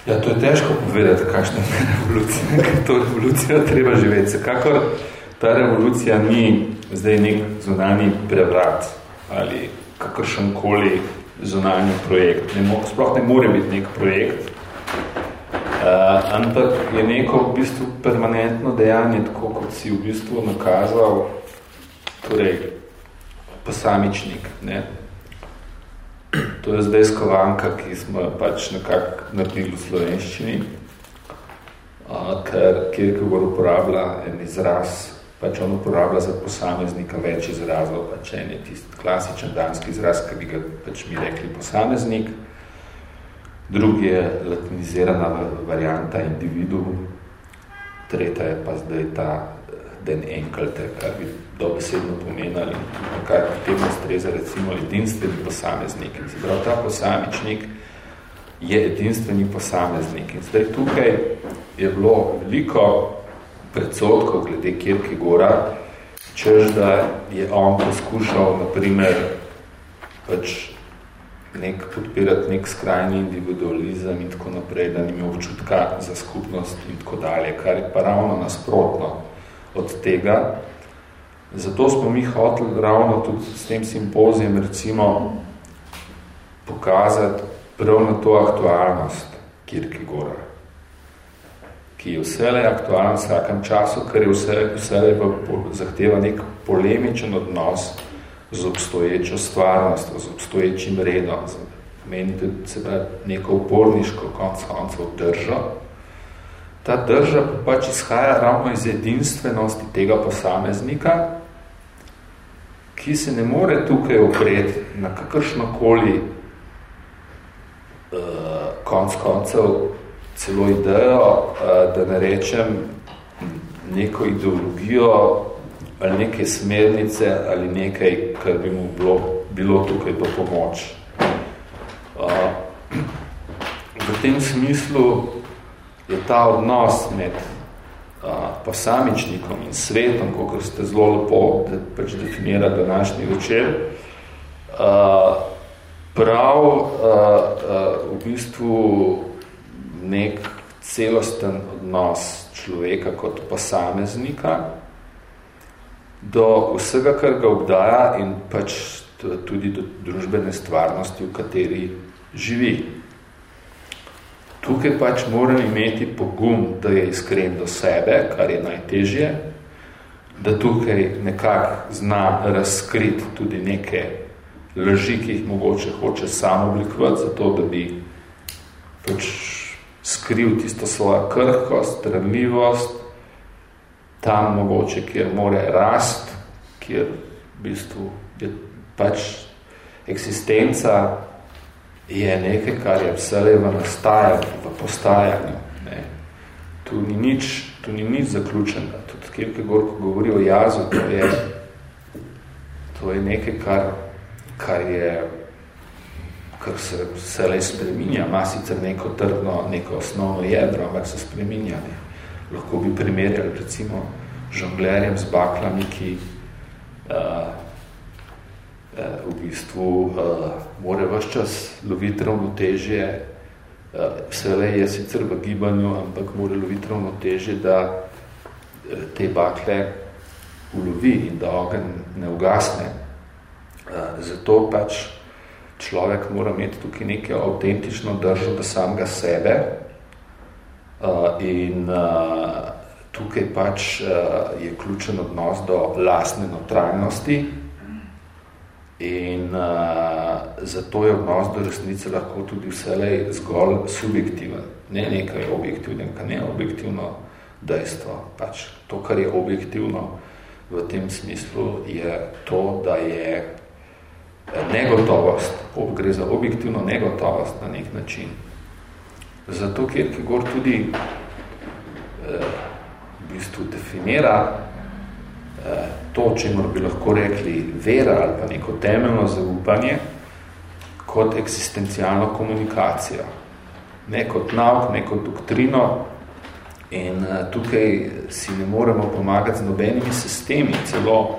Ja, to je težko povedati, kakšna je revolucija. [laughs] To revolucijo treba živeti. Sekakor ta revolucija ni zdaj nek zunani prevrat ali kakršen koli zunanji projekt. Ne mo, sploh ne more biti nek projekt, uh, ampak je neko v bistvu permanentno dejanje, tako kot si v bistvu nakazal, torej posamičnik. Ne? To je zdaj skovanka, ki smo pač nekako naredili v slovenščini, ker Kierkegaard uporablja en izraz, pač on uporablja za posameznika več izrazov, pač en je tist klasičen danski izraz, ki bi ga pač mi rekli posameznik, drugi je latinizirana varianta individuum, tretja je pa zdaj ta den enkelte, kar bi dobesedno pomenali, kar temu streza recimo edinstveni posameznik. In prav ta posamičnik je edinstveni posameznik. In zdaj tukaj je bilo veliko predsotkov glede Kirke Gora, čež da je on poskušal, naprimer, pač nek podpirati nek skrajni individualizem in tako naprej, da nima občutka za skupnost in tako dalje, kar je pa ravno nasprotno od tega. Zato smo mi hoteli ravno tudi s tem simpozijem recimo pokazati prav na to aktualnost Kierkegaarda, ki je vse aktualen v vsakem času, ker je vse, vse zahteva nek polemičen odnos z obstoječo stvarnostjo, z obstoječim redom, meni tudi se pravi neko uporniško konc koncev držo. Ta drža pa pač izhaja ravno iz edinstvenosti tega posameznika, ki se ne more tukaj opreti na kakršnokoli uh, konc koncev celo idejo, uh, da ne rečem neko ideologijo ali neke smernice, ali nekaj, kar bi mu bilo, bilo tukaj do pomoč. Uh, v tem smislu je ta odnos med uh, posamičnikom in svetom, kot ste zelo lepo da, pač definira današnji večer, uh, prav uh, uh, v bistvu nek celosten odnos človeka kot posameznika, do vsega, kar ga obdaja in pač tudi do družbene stvarnosti, v kateri živi. Tukaj pač moram imeti pogum, da je iskren do sebe, kar je najtežje, da tukaj nekak zna razkriti tudi neke laži, ki jih mogoče hoče samo oblikovati, zato da bi pač skril tisto svojo krhkost, ranljivost, tam mogoče, kjer more rast, kjer v bistvu je pač eksistenca je nekaj, kar je vse v nastajanju, v postajanju. Ne. Tu ni nič, tu ni nič zaključenega. Tudi Kierkegaard, ko govori o jazu, to je, to je nekaj, kar, kar je kar se vse le spreminja, ima sicer neko trdno, neko osnovno jedro, ampak se spreminja. Ne lahko bi primerjali recimo žonglerjem z baklami, ki uh, v bistvu uh, more vse čas loviti ravnotežje, uh, vse le je sicer v gibanju, ampak more loviti ravnotežje, da te bakle ulovi in da ogen ne ugasne. Zato pač človek mora imeti tukaj nekaj avtentično držo do samega sebe. In tukaj pač je ključen odnos do lastne notranjosti in zato je odnos do resnice lahko tudi vselej zgolj subjektiven. Ne nekaj objektivnega, ne objektivno dejstvo. Pač to, kar je objektivno v tem smislu, je to, da je negotovost, gre za objektivno negotovost na nek način. Zato Kierkegaard tudi eh, v bistvu definira eh, to, čemu bi lahko rekli vera ali pa neko temeljno zaupanje kot eksistencialno komunikacijo. Ne kot nauk, ne kot doktrino in eh, tukaj si ne moremo pomagati z nobenimi sistemi, celo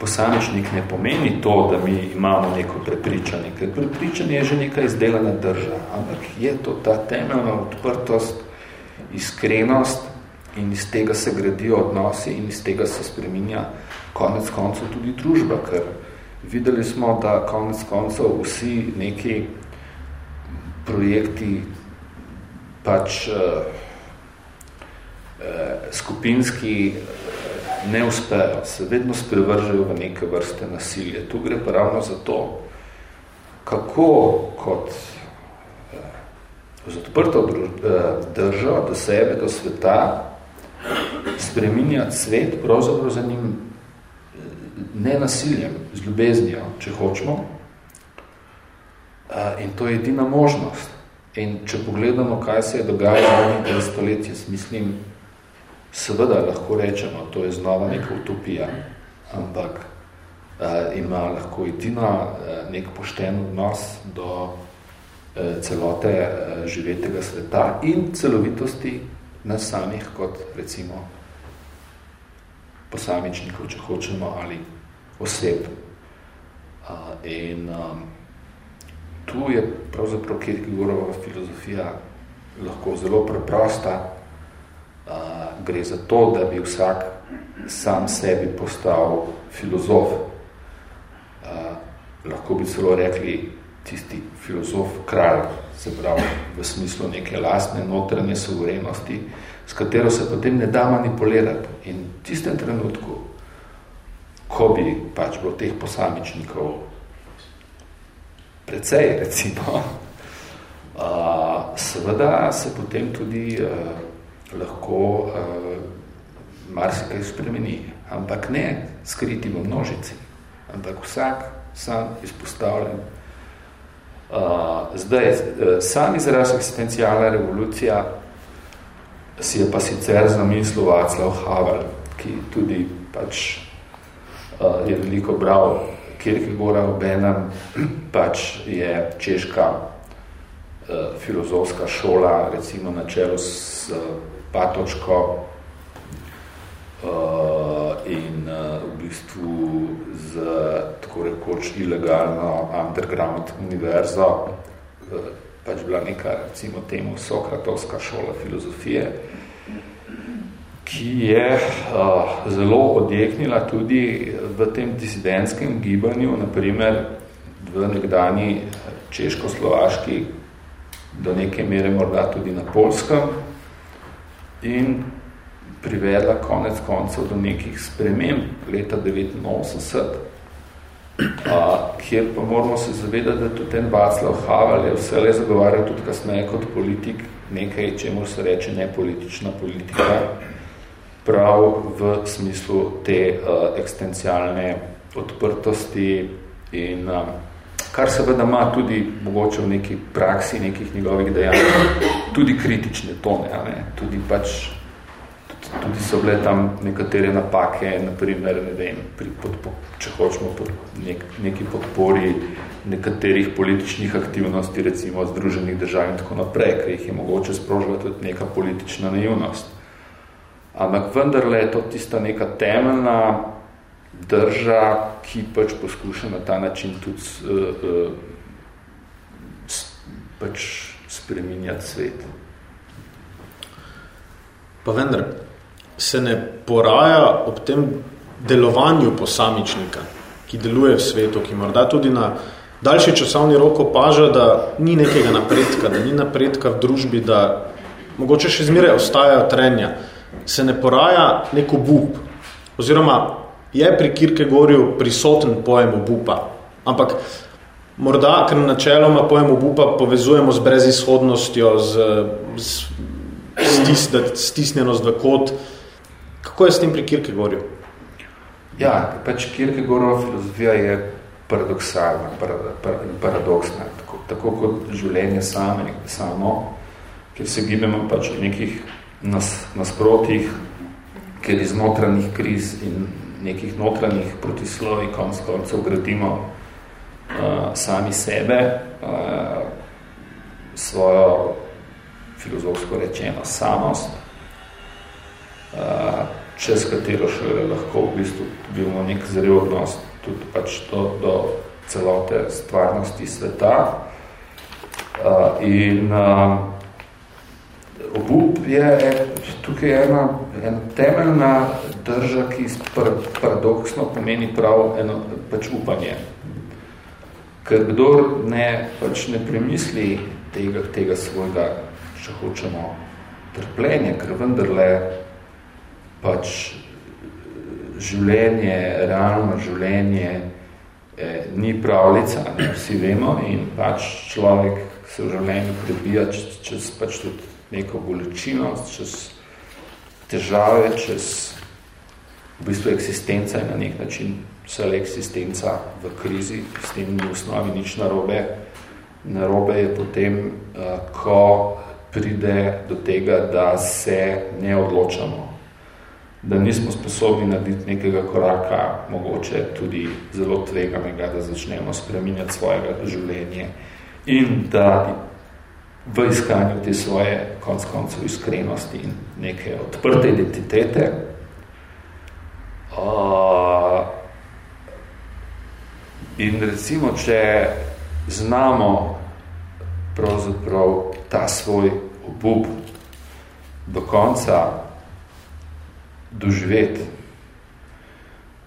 posamičnik ne pomeni to, da mi imamo neko prepričanje, ker prepričanje je že neka izdelana drža, ampak je to ta temeljna odprtost, iskrenost in iz tega se gradijo odnosi in iz tega se spreminja konec koncev tudi družba, ker videli smo, da konec koncev vsi neki projekti pač uh, uh, skupinski ne uspejo, se vedno sprevržajo v neke vrste nasilje. Tu gre pa ravno za to, kako kot eh, odprto eh, držo do sebe, do sveta, spreminjati svet pravzaprav za njim eh, ne nasiljem, z ljubeznijo, če hočemo. Eh, in to je edina možnost. In če pogledamo, kaj se je dogajalo v stoletju, mislim, Seveda lahko rečemo, to je znova neka utopija, ampak uh, ima lahko edina nek pošten odnos do celote živetega sveta in celovitosti nas samih kot recimo posamičnikov, če hočemo, ali oseb. In um, tu je pravzaprav Kierkegaardova filozofija lahko zelo preprosta, gre za to, da bi vsak sam sebi postal filozof. Lahko bi celo rekli tisti filozof kralj, se pravi v smislu neke lastne notranje suverenosti, s katero se potem ne da manipulirati. In v tistem trenutku, ko bi pač bilo teh posamičnikov precej, recimo, [laughs] uh, seveda se potem tudi uh, lahko uh, marsikaj spremeni, ampak ne skriti v množici, ampak vsak sam izpostavljen. Uh, zdaj, uh, sam izraz eksistencialna revolucija si je pa sicer zamislil Václav Havel, ki tudi pač uh, je veliko bral Kierkegaarda obenem, pač je češka filozofska šola, recimo na čelu s patočko uh, in uh, v bistvu z tako rekoč ilegalno underground univerzo, uh, pač bila neka, recimo temu, Sokratovska šola filozofije, ki je uh, zelo odjeknila tudi v tem disidentskem gibanju, naprimer v nekdani češko-slovaški, do neke mere morda tudi na polskem, in privedla konec koncev do nekih sprememb leta 1989, a, kjer pa moramo se zavedati, da tudi ten Václav Havel je vse le zagovarjal tudi kasneje kot politik nekaj, čemu se reče nepolitična politika, prav v smislu te uh, ekstencialne odprtosti in uh, kar seveda ima tudi mogoče v neki praksi nekih njegovih dejanj, tudi kritične tone, ne? tudi pač tudi so bile tam nekatere napake, naprimer, ne vem, pri podpo, če hočemo pod nek, neki podpori nekaterih političnih aktivnosti, recimo Združenih držav in tako naprej, ker jih je mogoče sprožila tudi neka politična naivnost. Ampak vendarle je to tista neka temeljna drža, ki pač poskuša na ta način tudi uh, uh, pač spreminjati svet. Pa vendar, se ne poraja ob tem delovanju posamičnika, ki deluje v svetu, ki morda tudi na daljši časovni rok opaža, da ni nekega napredka, da ni napredka v družbi, da mogoče še zmeraj ostajajo trenja, se ne poraja nek obup, oziroma je pri Kierkegaarju prisoten pojem obupa, ampak morda, ker načeloma pojem obupa povezujemo z brezizhodnostjo, z, z stis, stisnjenost v kot. Kako je s tem pri Kierkegaarju? Ja, pač Kierkegaardova filozofija je paradoksalna, paradoksna, tako, tako kot življenje same, samo, ker se gibemo pač v nekih nas, nasprotih, ker iz notranjih kriz in nekih notranjih protislovi konc koncev gradimo uh, sami sebe, uh, svojo filozofsko rečeno samost, uh, čez katero še lahko v bistvu bimo nek zrel odnos tudi pač do, do celote stvarnosti sveta. Uh, in uh, obup je, je tukaj ena, ena temeljna drža, ki paradoksno pomeni prav eno pač upanje. Ker kdor ne, pač ne premisli tega, tega svojega, če hočemo, trpljenja, ker vendarle pač življenje, realno življenje eh, ni pravljica, ne, vsi vemo, in pač človek se v življenju prebija čez, čez pač tudi neko bolečino, čez težave, čez v bistvu eksistenca je na nek način vse eksistenca v krizi, s tem v osnovi nič narobe. Narobe je potem, eh, ko pride do tega, da se ne odločamo, da nismo sposobni narediti nekega koraka, mogoče tudi zelo tveganega, da začnemo spreminjati svojega življenje in da v iskanju te svoje konc koncev iskrenosti in neke odprte identitete. Uh, in recimo, če znamo pravzaprav ta svoj obup do konca doživeti,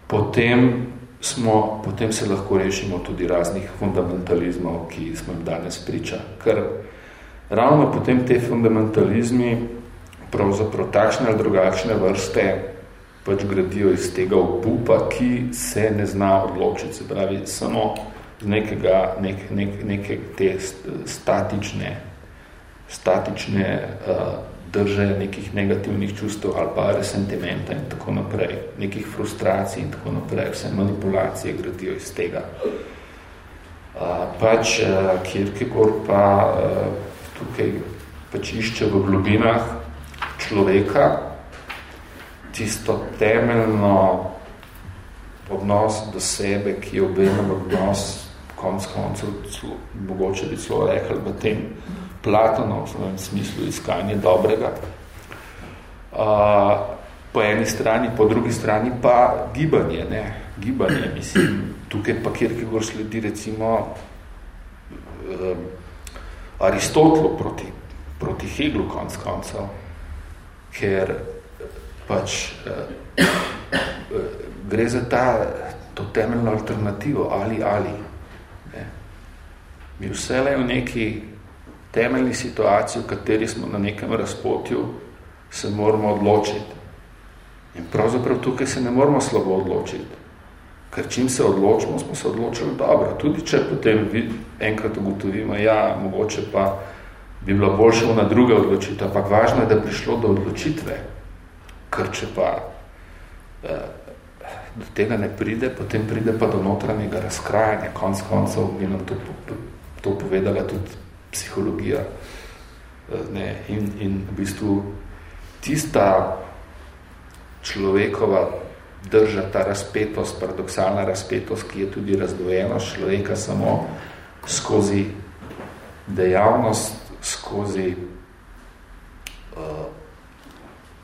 potem, smo, potem se lahko rešimo tudi raznih fundamentalizmov, ki smo jim danes priča. Ker ravno potem te fundamentalizmi pravzaprav takšne ali drugačne vrste pač gradijo iz tega obupa, ki se ne zna odločiti, se pravi samo z nekega, nek, nek, neke te statične, statične uh, drže nekih negativnih čustev ali pa resentimenta in tako naprej, nekih frustracij in tako naprej, vse manipulacije gradijo iz tega. Uh, pač uh, Kierkegaard pa uh, tukaj pač išče v globinah človeka tisto temeljno odnos do sebe, ki je obenem odnos konc koncev, mogoče bi celo rekel, v tem Platonov, v smislu iskanje dobrega. Uh, po eni strani, po drugi strani pa gibanje, ne, gibanje, mislim, tukaj pa Kierkegaard sledi recimo um, Aristotelu proti, proti Heglu konc koncev, ker pač uh, uh, gre za ta, to temeljno alternativo, ali, ali. Ne. Mi vse le v neki temeljni situaciji, v kateri smo na nekem razpotju, se moramo odločiti. In pravzaprav tukaj se ne moramo slabo odločiti. Ker čim se odločimo, smo se odločili dobro. Tudi če potem enkrat ugotovimo, ja, mogoče pa bi bilo boljše na druge odločitve, ampak važno je, da je prišlo do odločitve. Ker če pa eh, do tega ne pride, potem pride pa do notranjega razkrajanja. Konc koncev bi nam to, to povedala tudi psihologija. Eh, ne, in, in v bistvu tista človekova drža, ta razpetost, paradoksalna razpetost, ki je tudi razdvojenost človeka samo skozi dejavnost, skozi uh,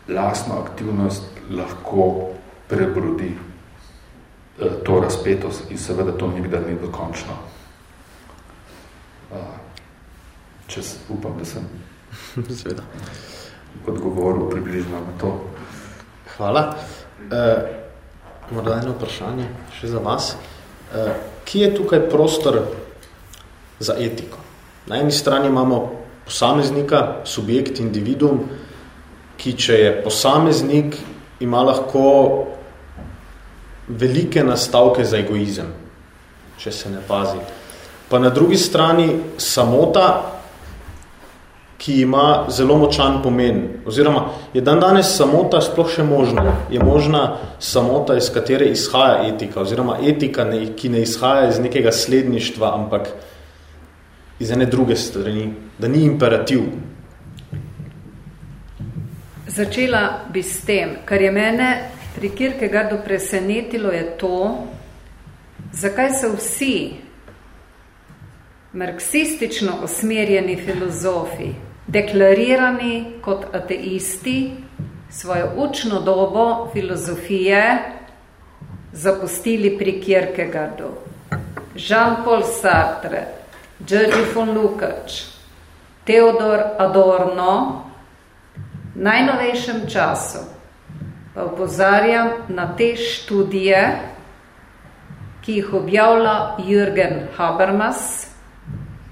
lastno aktivnost lahko prebrodi uh, to razpetost in seveda to nikdar ni dokončno. Uh, če upam, da sem Sveda. odgovoril približno na to. Hvala. Uh, morda eno vprašanje še za vas. Uh, kje je tukaj prostor za etiko? Na eni strani imamo posameznika, subjekt, individuum, ki če je posameznik, ima lahko velike nastavke za egoizem, če se ne pazi. Pa na drugi strani samota, ki ima zelo močan pomen. Oziroma, je dan danes samota sploh še možna. Je možna samota, iz katere izhaja etika. Oziroma, etika, ne, ki ne izhaja iz nekega sledništva, ampak iz ene druge strani. Da ni imperativ. Začela bi s tem, kar je mene pri Kierkegaardu presenetilo, je to, zakaj so vsi marksistično osmerjeni filozofi deklarirani kot ateisti svojo učno dobo filozofije zapustili pri Kierkegaardu. Jean-Paul Sartre, Georgi von Lukács, Theodor Adorno, v najnovejšem času pa upozarjam na te študije, ki jih objavlja Jürgen Habermas,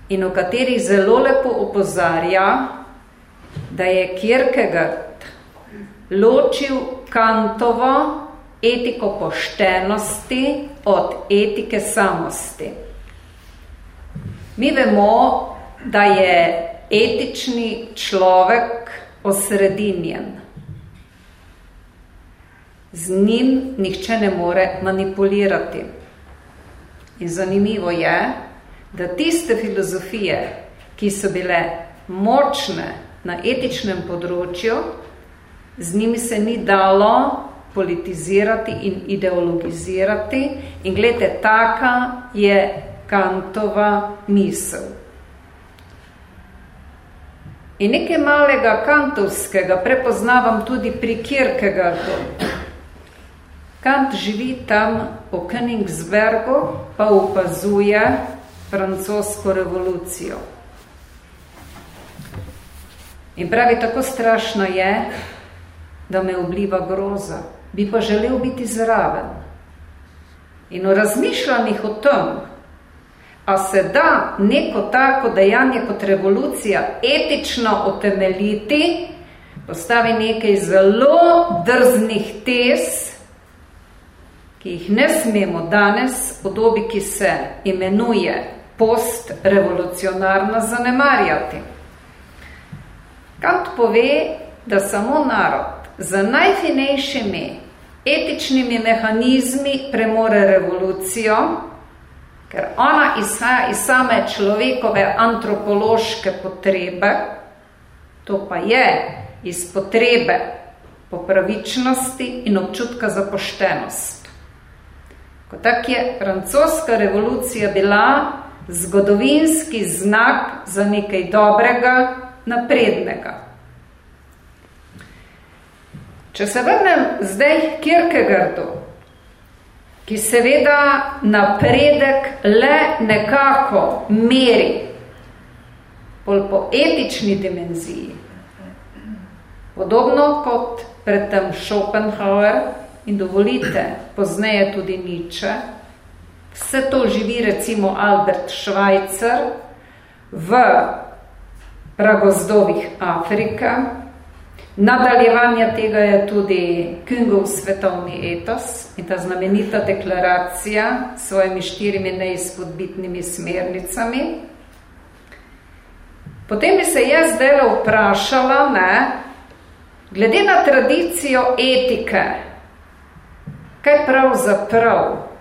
in v katerih zelo lepo opozarja, da je Kierkegaard ločil Kantovo etiko poštenosti od etike samosti. Mi vemo, da je etični človek osredinjen. Z njim nihče ne more manipulirati. In zanimivo je, da tiste filozofije, ki so bile močne na etičnem področju, z njimi se ni dalo politizirati in ideologizirati in gledajte, taka je Kantova misel. In nekaj malega kantovskega prepoznavam tudi pri Kierkegaardu. Kant živi tam v Königsbergu, pa upazuje, francosko revolucijo. In pravi, tako strašno je, da me obliva groza. Bi pa želel biti zraven. In v razmišljanjih o tem, a se da neko tako dejanje kot revolucija etično otemeljiti, postavi nekaj zelo drznih tez, ki jih ne smemo danes v dobi, ki se imenuje postrevolucionarno zanemarjati. Kant pove, da samo narod z najfinejšimi etičnimi mehanizmi premore revolucijo, ker ona izhaja iz same človekove antropološke potrebe, to pa je iz potrebe po pravičnosti in občutka za poštenost. Ko tak je francoska revolucija bila zgodovinski znak za nekaj dobrega, naprednega. Če se vrnem zdaj k Kierkegaardu, ki seveda napredek le nekako meri bolj po etični dimenziji, podobno kot predtem Schopenhauer in dovolite, pozneje tudi Nietzsche, Vse to živi recimo Albert Schweitzer v pragozdovih Afrika. Nadaljevanje tega je tudi Küngov svetovni etos in ta znamenita deklaracija s svojimi štirimi neizpodbitnimi smernicami. Potem bi se jaz zdaj vprašala, ne, glede na tradicijo etike, kaj pravzaprav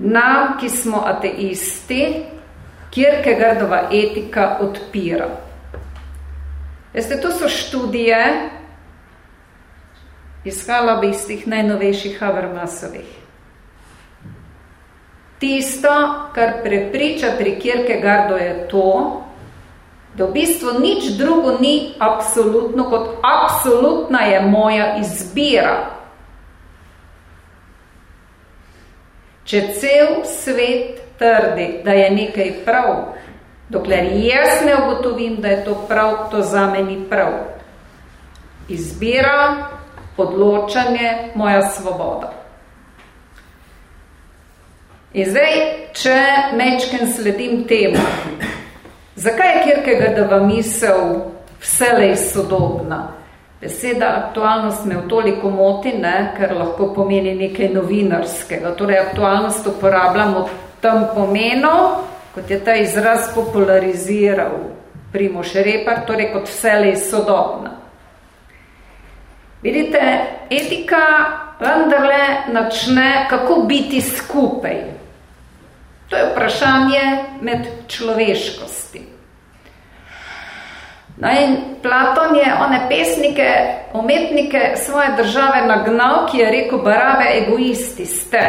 nam, ki smo ateisti, Kierkegaardova etika odpira. Veste, to so študije, izhala bi iz tih najnovejših Habermasovih. Tisto, kar prepriča pri Kierkegaardu je to, da v bistvu nič drugo ni absolutno, kot absolutna je moja izbira. Če cel svet trdi, da je nekaj prav, dokler jaz ne ugotovim, da je to prav, to zame ni prav. Izbira odločanje, moja svoboda. In zdaj, če mečken sledim temu, zakaj je Kierkegaardova misel vselej sodobna? Beseda aktualnost me v toliko moti, ne, ker lahko pomeni nekaj novinarskega. Torej, aktualnost uporabljamo tem pomenu, kot je ta izraz populariziral Primoš Repar, torej kot vselej sodobna. Vidite, etika vendarle načne, kako biti skupaj. To je vprašanje med človeškosti. No in Platon je one pesnike, umetnike svoje države nagnal, ki je rekel, barave egoisti ste.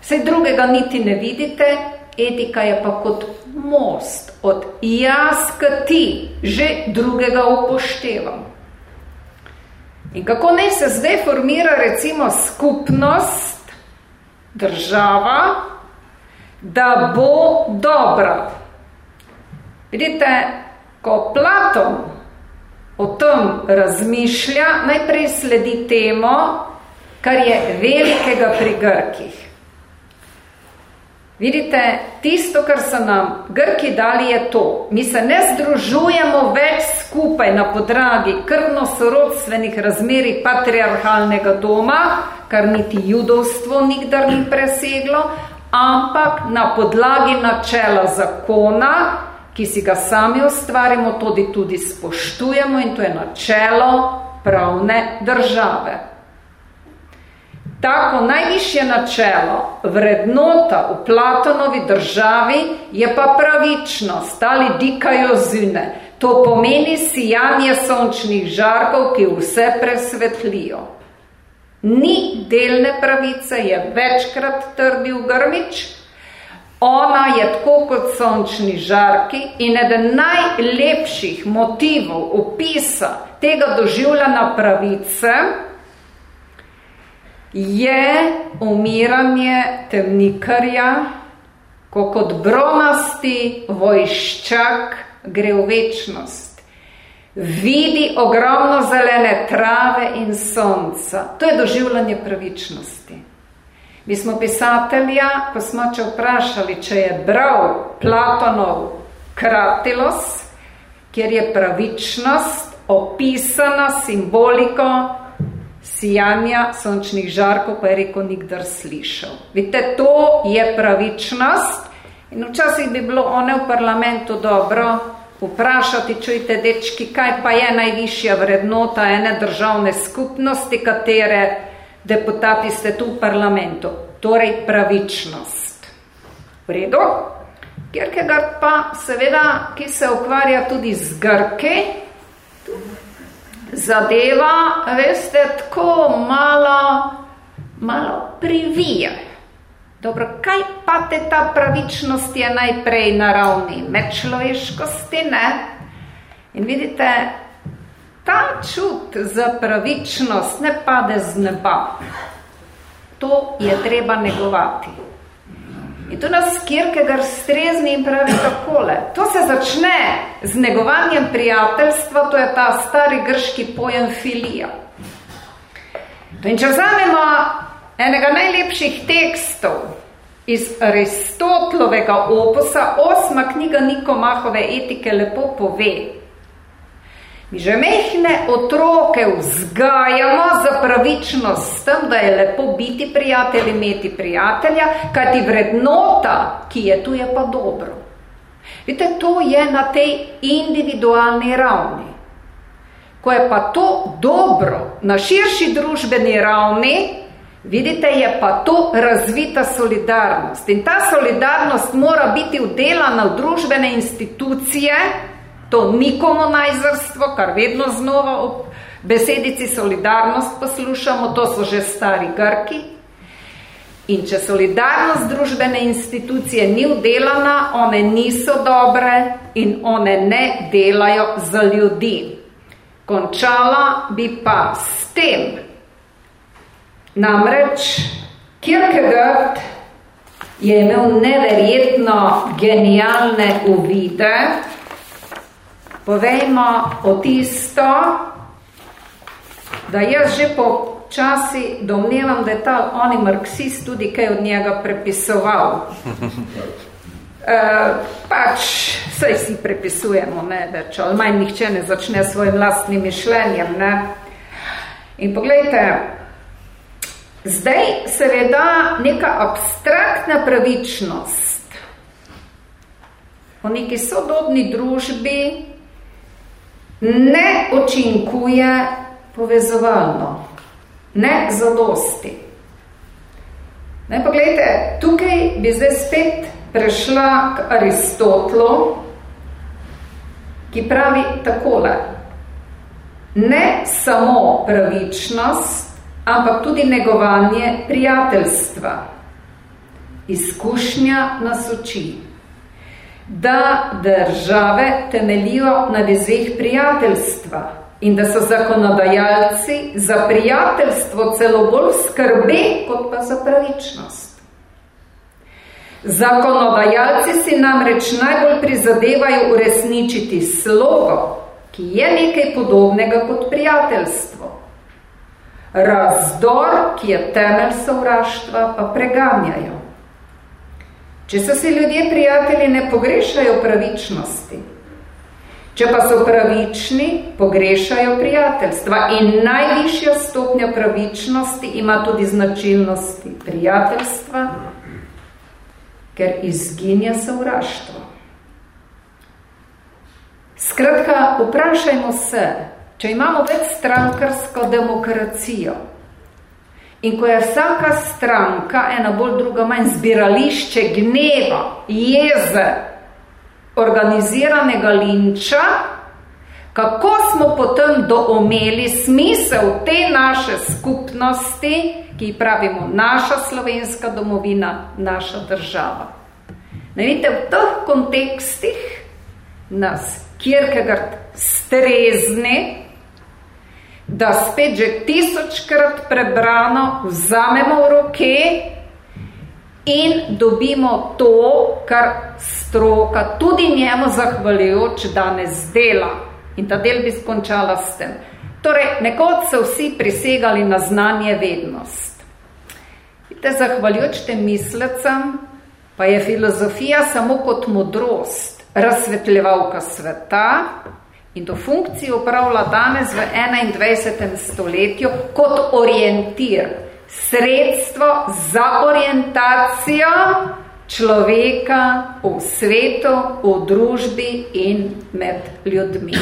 Vse drugega niti ne vidite, etika je pa kot most od jaz k ti, že drugega upoštevam. In kako naj se zdaj formira recimo skupnost, država, da bo dobra. Vidite, ko Platon o tem razmišlja, najprej sledi temo, kar je velikega pri Grkih. Vidite, tisto, kar so nam Grki dali, je to. Mi se ne združujemo več skupaj na podragi krvno-sorodstvenih razmerih patriarhalnega doma, kar niti judovstvo nikdar ni preseglo, ampak na podlagi načela zakona, ki si ga sami ustvarimo, tudi tudi spoštujemo in to je načelo pravne države. Tako najvišje načelo, vrednota v Platonovi državi je pa pravičnost ali dikajozine. To pomeni sijanje sončnih žarkov, ki vse presvetlijo. Ni delne pravice, je večkrat trdil Grmič. Ona je tako kot sončni žarki in eden najlepših motivov opisa tega doživljena pravice je umiranje temnikarja, ko kot bronasti vojščak gre v večnost vidi ogromno zelene trave in sonca. To je doživljanje pravičnosti. Mi smo pisatelja, ko smo če vprašali, če je bral Platonov Kratilos, kjer je pravičnost opisana simboliko sijanja sončnih žarkov, pa je rekel nikdar slišal. Vidite, to je pravičnost in včasih bi bilo one v parlamentu dobro, vprašati, čujte, dečki, kaj pa je najvišja vrednota ene državne skupnosti, katere deputati ste tu v parlamentu. Torej, pravičnost. V redu? Kierkegaard pa seveda, ki se ukvarja tudi z Grke, zadeva, veste, tako malo, malo privija. Dobro, kaj pa te ta pravičnost je najprej na ravni medčloveškosti, ne? In vidite, ta čut za pravičnost ne pade z neba. To je treba negovati. In tu nas Kierkegaard strezni in pravi takole. To se začne z negovanjem prijateljstva, to je ta stari grški pojem filija. In če vzamemo enega najlepših tekstov iz Aristotlovega opusa, osma knjiga Nikomahove etike lepo pove. Mi že mehne otroke vzgajamo za pravičnost s tem, da je lepo biti prijatelj, imeti prijatelja, kajti vrednota, ki je tu, je pa dobro. Vidite, to je na tej individualni ravni. Ko je pa to dobro na širši družbeni ravni, Vidite, je pa to razvita solidarnost. In ta solidarnost mora biti vdelana v družbene institucije, to ni komunajzrstvo, kar vedno znova ob besedici solidarnost poslušamo, to so že stari Grki. In če solidarnost družbene institucije ni vdelana, one niso dobre in one ne delajo za ljudi. Končala bi pa s tem, Namreč Kierkegaard je imel neverjetno genialne uvide. Povejmo o tisto, da jaz že po časi domnevam, da je ta oni marksist tudi kaj od njega prepisoval. Uh, [laughs] pač vse si prepisujemo, ne, več, ali manj nihče ne začne svojim lastnim mišljenjem. Ne. In poglejte, zdaj seveda neka abstraktna pravičnost v neki sodobni družbi ne očinkuje povezovalno, ne zadosti. Ne, pogledajte, tukaj bi zdaj spet prešla k Aristotlu, ki pravi takole. Ne samo pravičnost, ampak tudi negovanje prijateljstva. Izkušnja nas uči, da države temelijo na vezeh prijateljstva, in da so zakonodajalci za prijateljstvo celo bolj skrbe, kot pa za pravičnost. Zakonodajalci si namreč najbolj prizadevajo uresničiti slovo, ki je nekaj podobnega kot prijateljstvo. Razdor, ki je temelj sovraštva, pa preganjajo. Če so si ljudje prijatelji, ne pogrešajo pravičnosti, Če pa so pravični, pogrešajo prijateljstva in najvišja stopnja pravičnosti ima tudi značilnosti prijateljstva, ker izginja sovraštvo. Skratka, vprašajmo se, če imamo več strankarsko demokracijo in ko je vsaka stranka, ena bolj druga manj, zbirališče gneva, jeze, organiziranega linča, kako smo potem doomeli smisel te naše skupnosti, ki pravimo naša slovenska domovina, naša država. Ne vidite, v teh kontekstih nas Kierkegaard strezne, da spet že tisočkrat prebrano vzamemo v roke in dobimo to, kar stroka tudi njemu zahvaljujoč danes dela. In ta del bi skončala s tem. Torej, nekod so vsi prisegali na znanje vednost. Vidite, zahvaljujoč tem mislecam, pa je filozofija samo kot modrost, razsvetljevalka sveta in to funkcijo upravlja danes v 21. stoletju kot orientir, sredstvo za orientacijo človeka v svetu, v družbi in med ljudmi.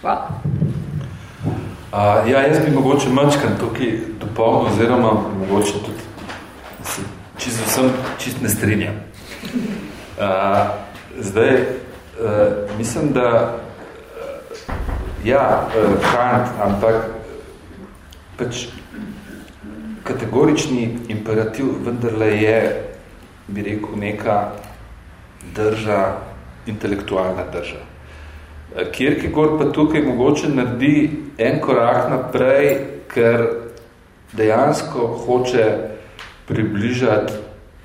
Hvala. A, ja, jaz bi mogoče mačkan tukaj dopolnil, oziroma mogoče tudi se čisto vsem čist ne strinjam. A, zdaj, a, mislim, da ja, Kant, ampak pač kategorični imperativ vendarle je, bi rekel, neka drža, intelektualna drža. Kierkegaard pa tukaj mogoče naredi en korak naprej, ker dejansko hoče približati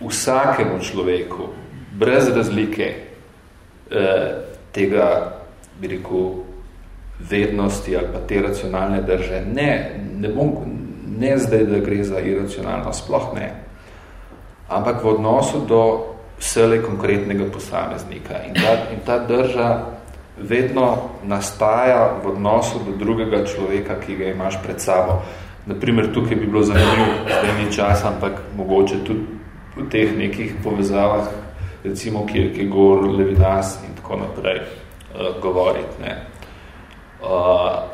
vsakemu človeku, brez razlike eh, tega, bi rekel, vednosti ali pa te racionalne drže. Ne, ne bom, ne zdaj, da gre za iracionalno, sploh ne, ampak v odnosu do vsele konkretnega posameznika. In ta, in ta drža vedno nastaja v odnosu do drugega človeka, ki ga imaš pred sabo. Naprimer, tukaj bi bilo zanimivo, zdaj ni čas, ampak mogoče tudi v teh nekih povezavah, recimo Kierkegaard, Levinas in tako naprej, uh, govoriti. Ne. Uh,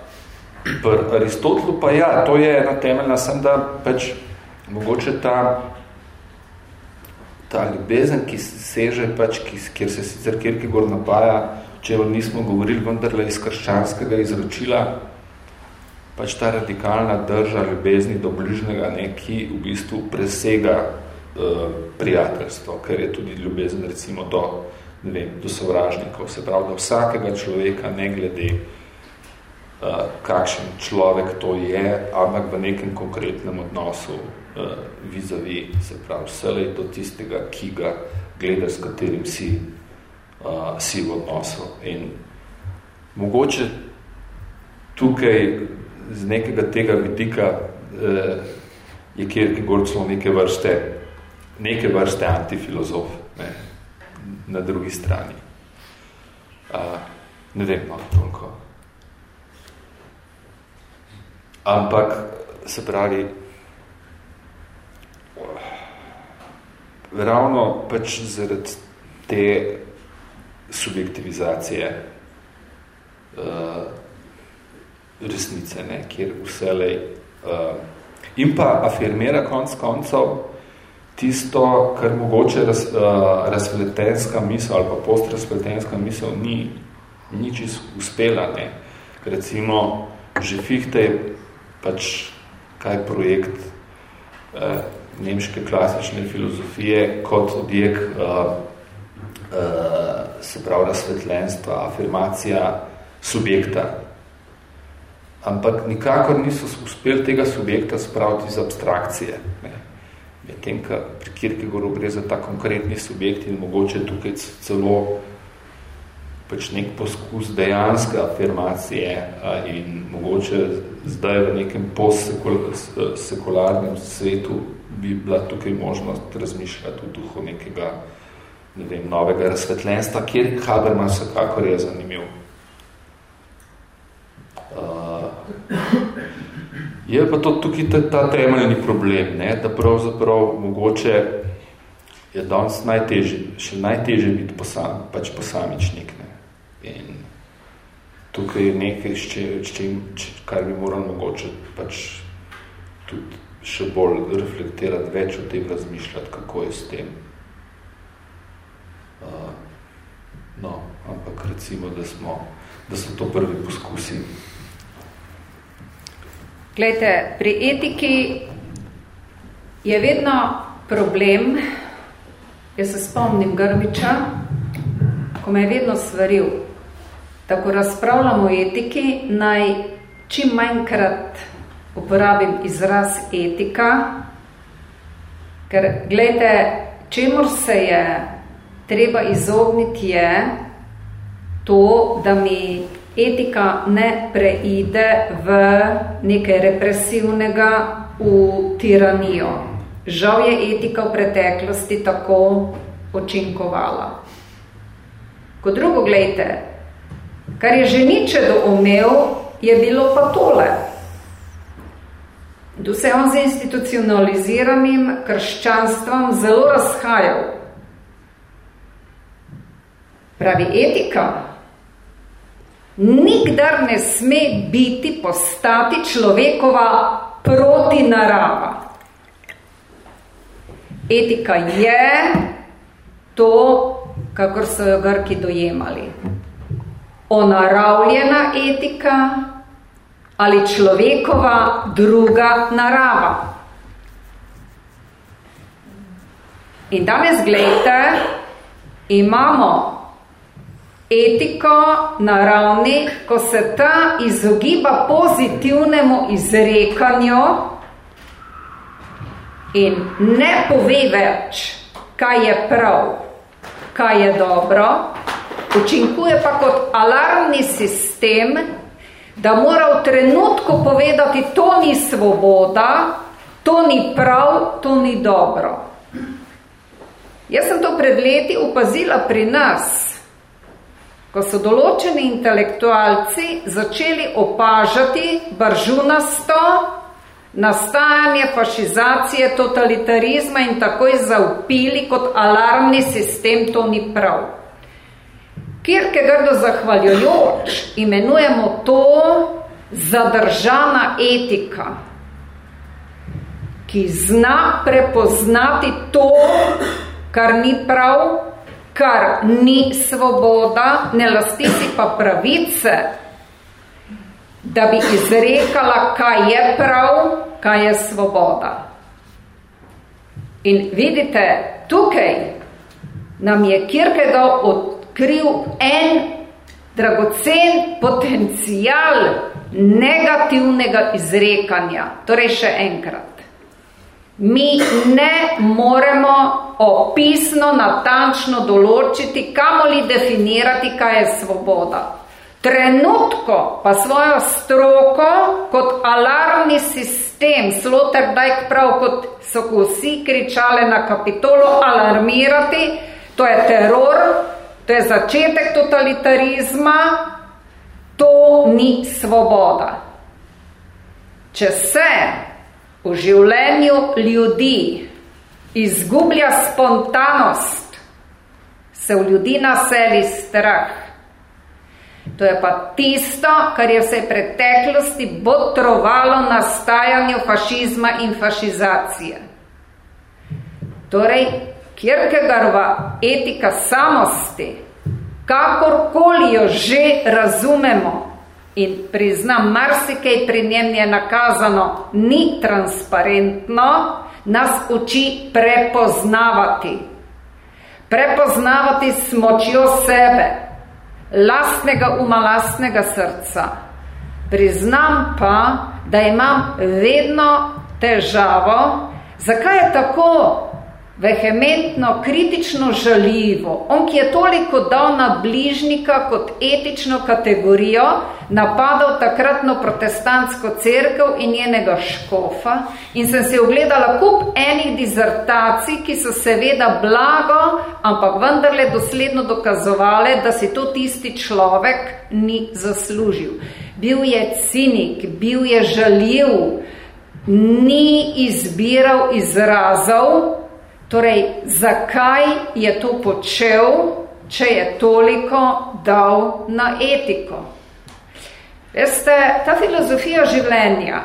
Pri Aristotelu pa ja, to je ena temeljna, sem da pač mogoče ta, ta ljubezen, ki seže pač, ki, kjer se sicer Kierkegaard napaja, če nismo govorili vendarle iz krščanskega izročila, pač ta radikalna drža ljubezni do bližnega, ne, ki v bistvu presega uh, prijateljstvo, ker je tudi ljubezen recimo do, ne vem, do sovražnikov, se pravi, do vsakega človeka, ne glede uh, kakšen človek to je, ampak v nekem konkretnem odnosu uh, vizavi, se pravi, vselej do tistega, ki ga gleda, s katerim si, uh, si v odnosu. In mogoče tukaj z nekega tega vidika je Kierkegaard celo neke vrste, neke vrste antifilozof ne, na drugi strani. Uh, ne vem, no, toliko. Ampak, se pravi, ravno pač zaradi te subjektivizacije uh, resnice, ne, kjer vselej uh, in pa afirmira konc koncov tisto, kar mogoče raz, uh, razpletenska misel ali pa postrazpletenska misel ni nič uspela. Ne. Recimo, že Fichte je pač kaj projekt uh, nemške klasične filozofije kot odjek uh, uh, se pravi razsvetljenstva, afirmacija subjekta, ampak nikakor niso uspeli tega subjekta spraviti iz abstrakcije. Ne. Medtem, ka pri Kierkegaardu gre za ta konkretni subjekt in mogoče tukaj celo pač nek poskus dejanske afirmacije in mogoče zdaj v nekem postsekularnem svetu bi bila tukaj možnost razmišljati v duhu nekega ne vem, novega razsvetljenstva, kjer Habermas vsekakor je zanimiv. Je pa to tukaj ta, ta temeljni problem, ne? da pravzaprav mogoče je danes najtežje, še najtežje biti posam, pač posamičnik. In tukaj je nekaj, čim, s čim, kar bi moral mogoče pač tudi še bolj reflektirati, več o tem razmišljati, kako je s tem. Uh, no, ampak recimo, da, smo, da so to prvi poskusi. Glejte, pri etiki je vedno problem, jaz se spomnim Grbiča, ko me je vedno svaril, tako razpravljamo o etiki, naj čim manjkrat uporabim izraz etika, ker glejte, čemur se je treba izogniti je to, da mi etika ne preide v nekaj represivnega, v tiranijo. Žal je etika v preteklosti tako očinkovala. Kot drugo, gledajte, kar je že niče doumel, je bilo pa tole. Tu se on z institucionaliziranim krščanstvom zelo razhajal. Pravi etika, nikdar ne sme biti postati človekova proti narava. Etika je to, kakor so jo Grki dojemali. Onaravljena etika ali človekova druga narava. In danes, gledajte, imamo etiko na ravni, ko se ta izogiba pozitivnemu izrekanju in ne pove več, kaj je prav, kaj je dobro, učinkuje pa kot alarmni sistem, da mora v trenutku povedati, to ni svoboda, to ni prav, to ni dobro. Jaz sem to pred leti upazila pri nas, ko so določeni intelektualci začeli opažati bržunasto nastajanje fašizacije, totalitarizma in takoj zaupili kot alarmni sistem, to ni prav. Kierkegaardu zahvaljujoč imenujemo to zadržana etika, ki zna prepoznati to, kar ni prav, kar ni svoboda, ne lasti si pa pravice, da bi izrekala, kaj je prav, kaj je svoboda. In vidite, tukaj nam je Kierkegaard odkril en dragocen potencial negativnega izrekanja. Torej še enkrat. Mi ne moremo opisno, natančno določiti, kamoli definirati, kaj je svoboda. Trenutko pa svojo stroko kot alarmni sistem tem Sloterdijk prav kot so vsi kričali na kapitolu alarmirati, to je teror, to je začetek totalitarizma, to ni svoboda. Če se v življenju ljudi izgublja spontanost, se v ljudi naseli strah. To je pa tisto, kar je vse preteklosti botrovalo nastajanju fašizma in fašizacije. Torej, Kierkegaardova etika samosti, kakorkoli jo že razumemo in priznam, marsikaj pri njem je nakazano, ni transparentno, nas uči prepoznavati. Prepoznavati s močjo sebe, lastnega uma, lastnega srca. Priznam pa, da imam vedno težavo, zakaj je tako vehementno, kritično žaljivo. On, ki je toliko dal na bližnika kot etično kategorijo, napadal takratno protestantsko cerkev in njenega škofa in sem se ogledala kup enih dizertacij, ki so seveda blago, ampak vendarle dosledno dokazovale, da si to tisti človek ni zaslužil. Bil je cinik, bil je žaljiv, ni izbiral izrazov, Torej, zakaj je to počel, če je toliko dal na etiko? Veste, ta filozofija življenja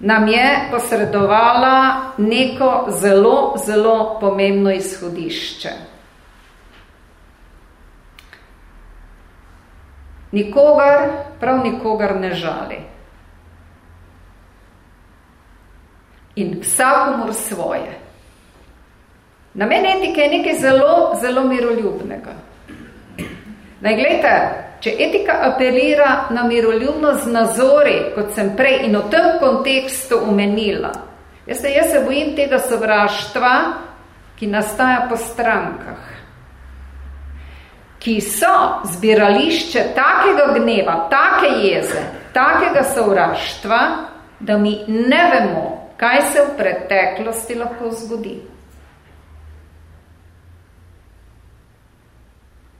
nam je posredovala neko zelo, zelo pomembno izhodišče. Nikogar, prav nikogar ne žali. In vsakomor svoje. Namen etike je nekaj zelo, zelo miroljubnega. Naj gledajte, če etika apelira na miroljubnost nazori, kot sem prej in v tem kontekstu umenila, jaz jaz se bojim tega sovraštva, ki nastaja po strankah, ki so zbirališče takega gneva, take jeze, takega sovraštva, da mi ne vemo, kaj se v preteklosti lahko zgodi.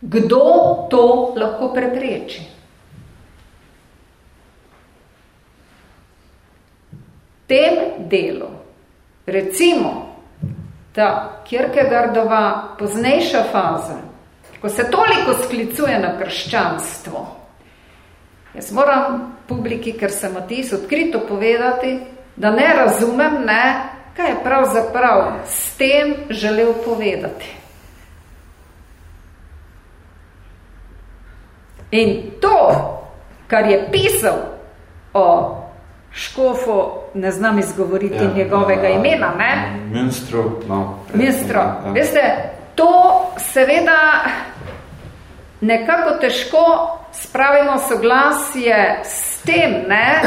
Kdo to lahko prepreči? Tem delu, recimo, ta Kierkegaardova poznejša faza, ko se toliko sklicuje na krščanstvo, jaz moram publiki, ker sem atis, odkrito povedati, da ne razumem, ne, kaj je pravzaprav s tem želel povedati. In to, kar je pisal o Škofu, ne znam izgovoriti ja, njegovega a, imena, ne? Minstro, no. Minstro. Ja. Veste, to seveda nekako težko spravimo soglasje s tem, ne?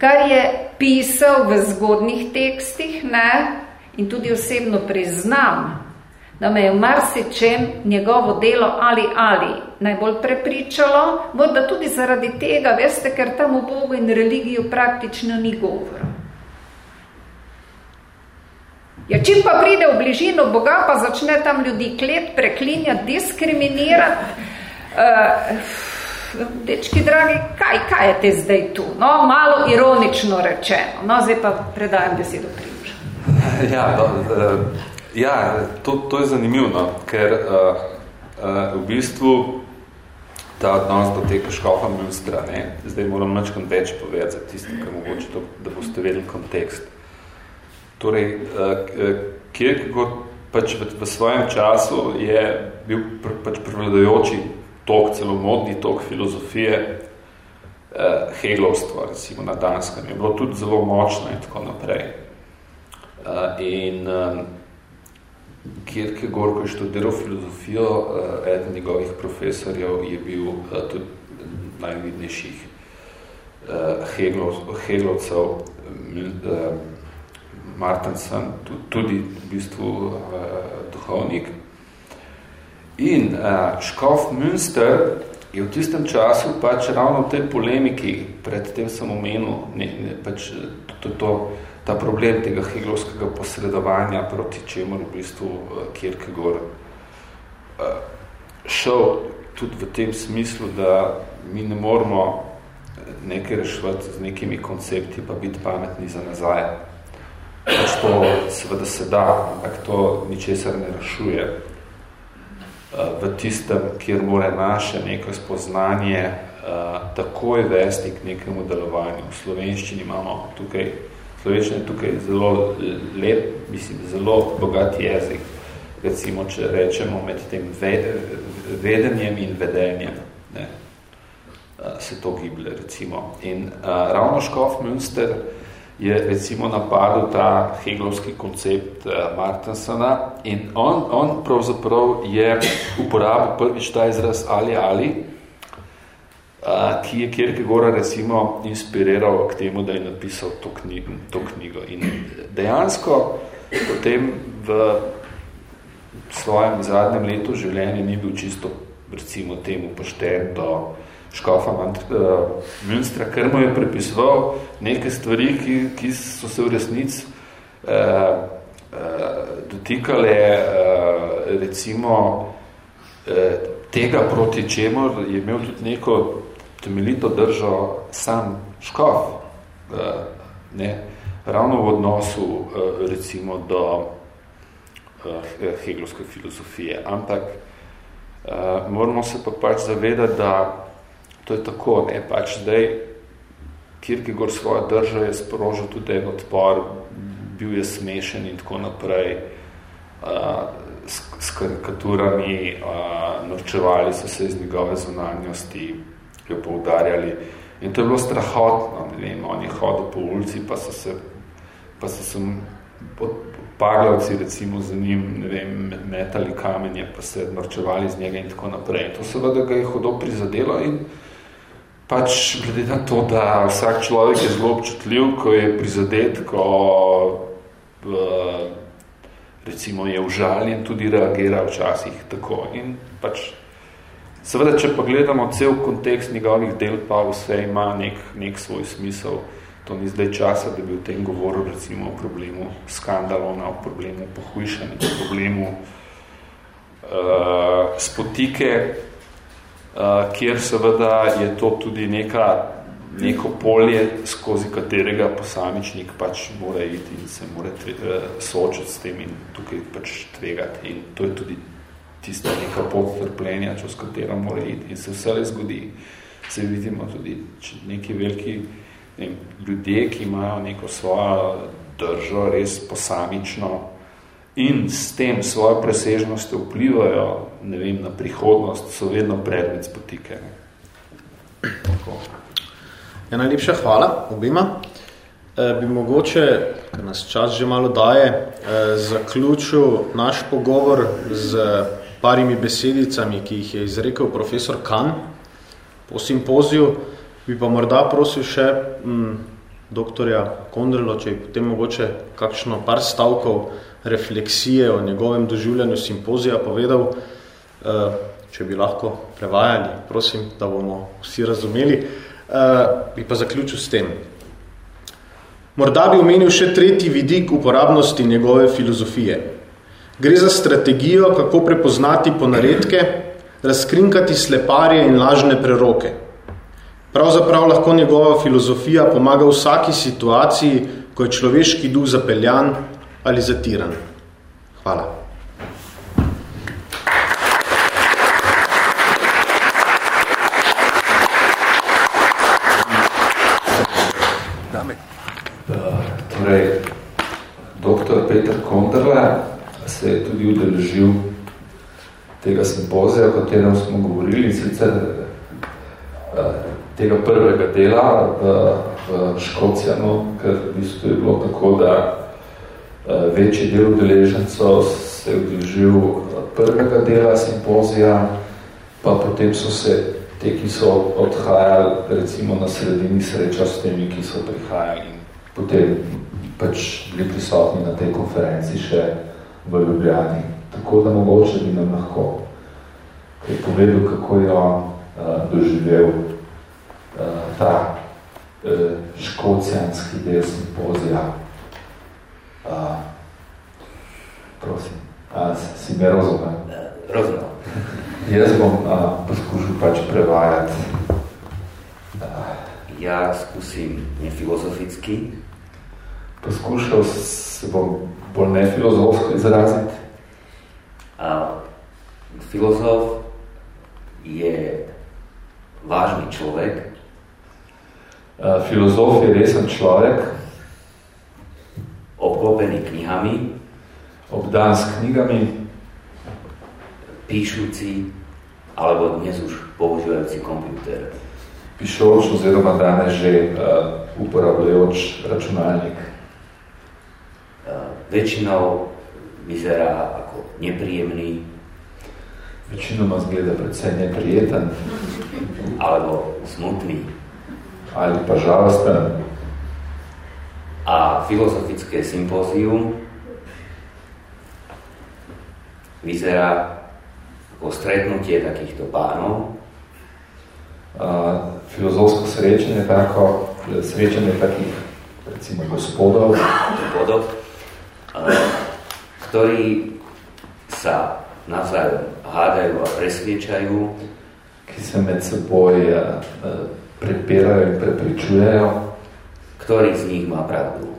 kar je pisal v zgodnih tekstih, ne? in tudi osebno priznam, da me je v marsičem njegovo delo ali ali najbolj prepričalo, morda tudi zaradi tega, veste, ker tam v Bogu in religiju praktično ni govora. Ja, čim pa pride v bližino Boga, pa začne tam ljudi klet, preklinjati, diskriminirati. Uh, dečki dragi, kaj, kaj je te zdaj tu? No, malo ironično rečeno. No, zdaj pa predajam besedo Primoža. [laughs] Ja, do, uh, Ja, to, to je zanimivo, no, ker uh, uh, v bistvu ta odnos do tega škofa Mülstra, ne, zdaj moram načkaj več povedati za tisto, kar mogoče to, da boste vedeli kontekst. Torej, uh, Kierkegaard pač v, v svojem času je bil pr, pač prevladajoči tok, celo modni tok filozofije uh, Hegelovstva, recimo na Danskem. Je bilo tudi zelo močno in tako naprej. Uh, in um, Kierkegaard, ko je študiral filozofijo, eh, eden njegovih profesorjev je bil eh, tudi najvidnejših eh, Hegelovcev, Martensen, tudi v bistvu duhovnik. In Škof Münster je v tistem času pač ravno v tej polemiki, pred tem sem omenil, ne, ne, pač to, to, ta problem tega hegelovskega posredovanja, proti čemu v bistvu Kierkegaard uh, šel tudi v tem smislu, da mi ne moramo nekaj rešvati z nekimi koncepti, pa biti pametni za nazaj. Pač to seveda se da, ampak to ničesar ne rešuje. Eh, v tistem, kjer mora naše neko spoznanje takoj vesti k nekemu delovanju. V slovenščini imamo tukaj, slovenščina je tukaj zelo lep, mislim, zelo bogat jezik. Recimo, če rečemo med tem vedenjem in vedenjem, ne, se to giblje, recimo. In uh, ravno Škof Münster je recimo napadel ta hegelovski koncept uh, Martensona in on, on pravzaprav je uporabil prvič ta izraz ali ali, ki je Kierkegaarda recimo inspiriral k temu, da je napisal to, knjigo, to knjigo. In dejansko potem v svojem zadnjem letu življenja ni bil čisto recimo temu pošten do škofa uh, Münstra, ker mu je prepisoval neke stvari, ki, ki so se v resnici uh, uh, dotikale uh, recimo uh, tega, proti čemu je imel tudi neko temeljito držo sam škof, uh, ne, ravno v odnosu uh, recimo do uh, hegelovske filozofije. Ampak moramo se pa pač zavedati, da to je tako, ne, pač zdaj Kierkegaard svojo držo je sprožil tudi en odpor, bil je smešen in tako naprej, s, karikaturami, norčevali so se iz njegove zunanjosti, jo poudarjali. In to je bilo strahotno, ne vem, on je hodil po ulici, pa so se, pa so se paglavci recimo za njim, ne vem, metali kamenje, pa se norčevali z njega in tako naprej. In to seveda ga je hodo prizadelo in pač glede na to, da vsak človek je zelo občutljiv, ko je prizadet, ko uh, recimo je užaljen, tudi reagira včasih tako. In pač, seveda, če pa gledamo cel kontekst njegovih del, pa vse ima nek, nek svoj smisel. To ni zdaj časa, da bi o tem govoril recimo o problemu skandalona, o problemu pohujšanja, o problemu uh, spotike, uh, kjer seveda je to tudi neka, neko polje, skozi katerega posamičnik pač mora iti in se mora uh, soočiti s tem in tukaj pač tvegati. In to je tudi tista neka podtrpljenja, čez katero mora iti in se vse le zgodi. Se vidimo tudi neki veliki ne, ljudje, ki imajo neko svojo držo, res posamično, in s tem svojo presežnostjo vplivajo ne vem, na prihodnost, so vedno predmet spotike. Ja, najlepša hvala obima. E, bi mogoče, ker nas čas že malo daje, e, zaključil naš pogovor z parimi besedicami, ki jih je izrekel profesor Kahn po simpoziju. Bi pa morda prosil še m, doktorja Kondrlo, če je potem mogoče kakšno par stavkov refleksije o njegovem doživljanju simpozija povedal, eh, če bi lahko prevajali, prosim, da bomo vsi razumeli, eh, bi pa zaključil s tem. Morda bi omenil še tretji vidik uporabnosti njegove filozofije. Gre za strategijo, kako prepoznati ponaredke, razkrinkati sleparje in lažne preroke. Pravzaprav lahko njegova filozofija pomaga vsaki situaciji, ko je človeški duh zapeljan ali zatiran. Hvala. Torej, doktor Peter Konderle se je tudi udeležil tega simpozija, o katerem smo govorili, sicer eh, tega prvega dela v, v Škocijanu, ker v bistvu je bilo tako, da Eh, večji del udeležencev se je udeležil prvega dela simpozija, pa potem so se te, ki so odhajali recimo na sredini sreča s temi, ki so prihajali in potem pač bili prisotni na tej konferenci še v Ljubljani. Tako da mogoče bi nam lahko kaj povedal, kako je on doživel ta škocijanski del simpozija. Prosim, a, si me razumel? Razumel. [laughs] Jaz bom a, poskušal pač prevajati. Ja skusim nefilozoficky. Poskušal se bom bolj nefilozofsko [laughs] izraziti. A, filozof je vážny človek. A, filozof je resen človek. Obklopený knihami. Obdan s knjigami píšuci alebo dnes už používajúci počítač. Pišoč oziroma danes že uh, uporabljajoč računalnik. Uh, väčšinou vyzerá ako nepríjemný. Väčšinou ma zgleda predvsej neprijeten. Alebo smutný. Ali pa žalosten. A filozofické sympózium vyzerá ako stretnutie takýchto pánov. A filozofsko srečenie tako, srečenie takých, recimo, gospodov, gospodov ktorí sa navzájom hádajú a presviečajú, ki sa med seboj prepirajú in prepričujejo, ktorý z nich má pravdu.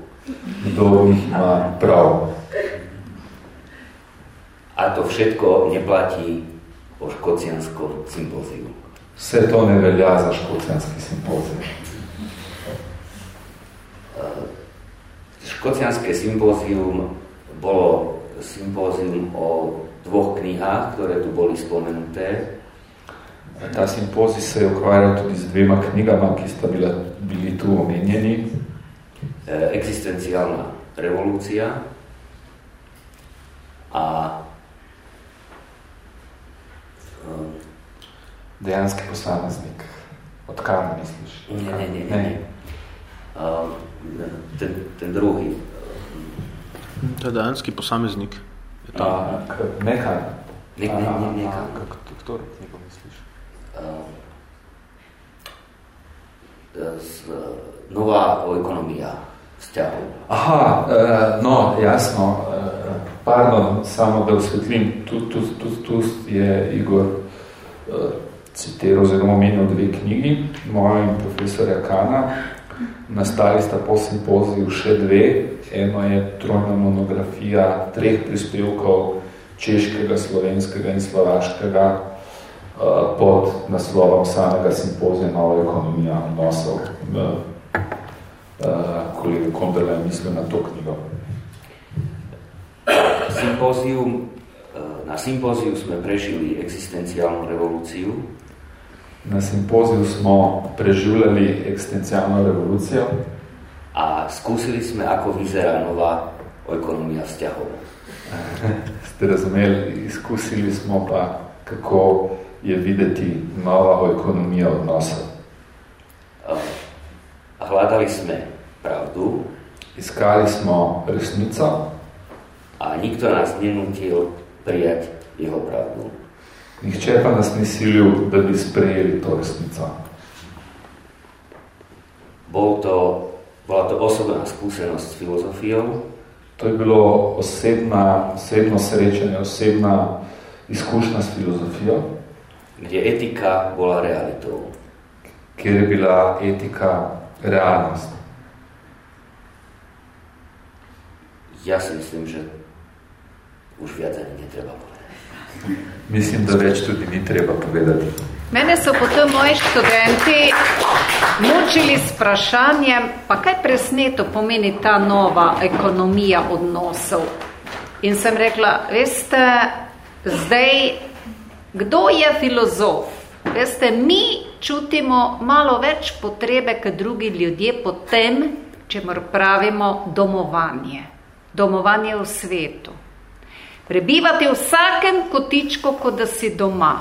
Kdo nich má prav. A to všetko neplatí o škocianskom sympóziu. Vse to ne velja za škocianski sympózium. Škocianské sympózium bolo sympózium o dvoch knihách, ktoré tu boli spomenuté. Ta sympózij se je ukvarjal tudi z dvema knjigama, ki sta bila, bili tu omenjeni. Existenciálna revolúcia a Dejanski posameznik. Od kam misliš? Ne, ne, ne. ne. ne. Uh, ten, ten druhý. To je dejanski posameznik. Je to... A, nekaj. Ne, ne, ne, nekaj. Kdo njego misliš? Z, nova ekonomija vzťahov. Aha, uh, no, jasno. Pardon, samo da osvetlim. Tu, tu, tu, tu je Igor citiral oziroma omenil dve knjigi, moja in profesorja Kana. Nastali sta po simpoziju še dve. Eno je trojna monografija treh prispevkov češkega, slovenskega in slovaškega uh, pod naslovom samega simpozija Nova ekonomija odnosov. Uh, kolega Kondela je mislil na to knjigo. Sympózium, na sympóziu sme prežili existenciálnu revolúciu, Na simpoziju smo preživljali eksistencialno revolucijo. A skúsili sme, ako vyzerá nová ekonomija vzťahov. [laughs] Ste razumeli, izkusili smo pa, kako je videti nova ekonomija odnosov. Hľadali sme pravdu. Iskali smo resnico. A nikto nás nenutil prijať jeho pravdu. Nihče pa nas ni silil, da bi sprejeli to resnico. Bol to, bola to osobná skúsenosť s filozofiou. To je bilo osebna, osebno srečanje, osebna izkušnja s filozofijo. Kde etika bola realitou. Kjer je bila etika realnost. Ja si myslím, že už viac ani netreba povedať. Mislim, da več tudi ni treba povedati. Mene so potem moji študenti mučili s vprašanjem, pa kaj presneto pomeni ta nova ekonomija odnosov. In sem rekla, veste, zdaj, kdo je filozof? Veste, mi čutimo malo več potrebe, kot drugi ljudje, potem, če pravimo domovanje. Domovanje v svetu. Prebivati v vsakem kotičku, kot da si doma.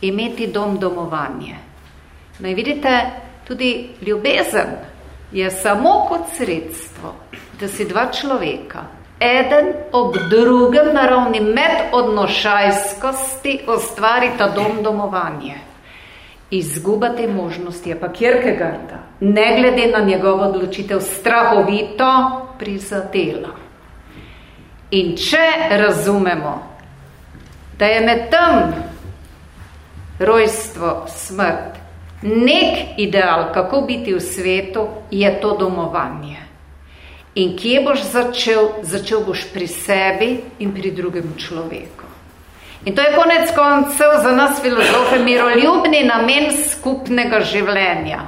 Imeti dom domovanje. No in vidite, tudi ljubezen je samo kot sredstvo, da si dva človeka, eden ob drugem naravni med odnošajskosti ustvarita dom domovanje. Izguba te možnosti je pa Kierkegaarda, ne glede na njegovo odločitev, strahovito prizadela. In če razumemo, da je med tem rojstvo, smrt, nek ideal, kako biti v svetu, je to domovanje. In kje boš začel? Začel boš pri sebi in pri drugem človeku. In to je konec koncev za nas filozofe miroljubni namen skupnega življenja.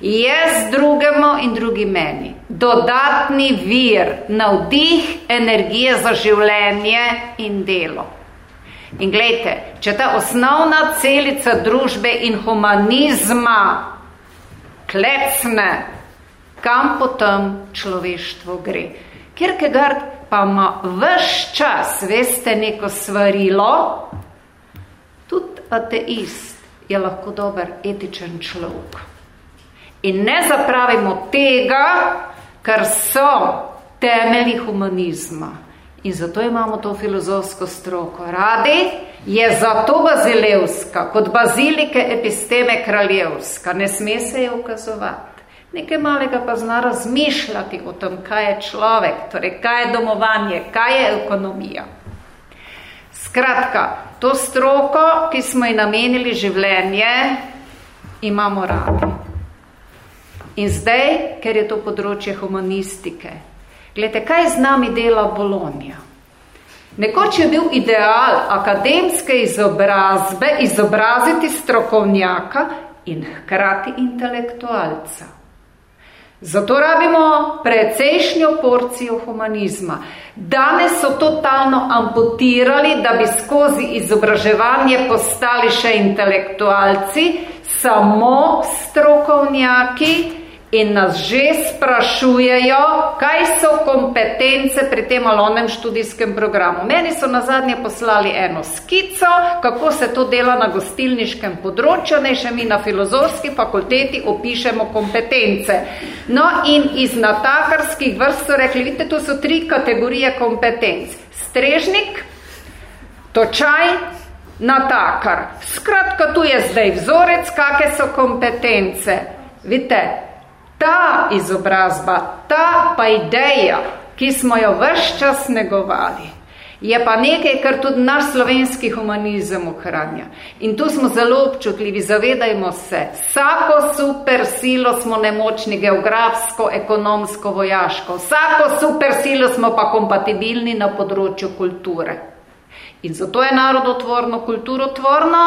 Jaz drugemu in drugi meni. Dodatni vir, navdih, energije za življenje in delo. In gledajte, če ta osnovna celica družbe in humanizma klecne, kam potem človeštvo gre? Kierkegaard pa ima vš čas, veste, neko svarilo, tudi ateist je lahko dober etičen človek. In ne zapravimo tega, kar so temelji humanizma. In zato imamo to filozofsko stroko. Radi je zato bazilevska, kot bazilike episteme kraljevska. Ne sme se je ukazovati nekaj malega pa zna razmišljati o tem, kaj je človek, torej kaj je domovanje, kaj je ekonomija. Skratka, to stroko, ki smo ji namenili življenje, imamo radi. In zdaj, ker je to področje humanistike, gledajte, kaj z nami dela Bolonija? Nekoč je bil ideal akademske izobrazbe izobraziti strokovnjaka in hkrati intelektualca. Zato rabimo precejšnjo porcijo humanizma. Danes so totalno amputirali, da bi skozi izobraževanje postali še intelektualci, samo strokovnjaki, in nas že sprašujejo, kaj so kompetence pri tem alonem študijskem programu. Meni so na zadnje poslali eno skico, kako se to dela na gostilniškem področju, ne še mi na filozofski fakulteti opišemo kompetence. No in iz natakarskih vrst so rekli, vidite, tu so tri kategorije kompetenc. Strežnik, točaj, natakar. Skratka, tu je zdaj vzorec, kakve so kompetence. Vidite, ta izobrazba, ta pa ideja, ki smo jo vse čas negovali, je pa nekaj, kar tudi naš slovenski humanizem ohranja. In tu smo zelo občutljivi, zavedajmo se, vsako super silo smo nemočni geografsko, ekonomsko, vojaško, vsako super silo smo pa kompatibilni na področju kulture. In zato je narodotvorno, kulturotvorno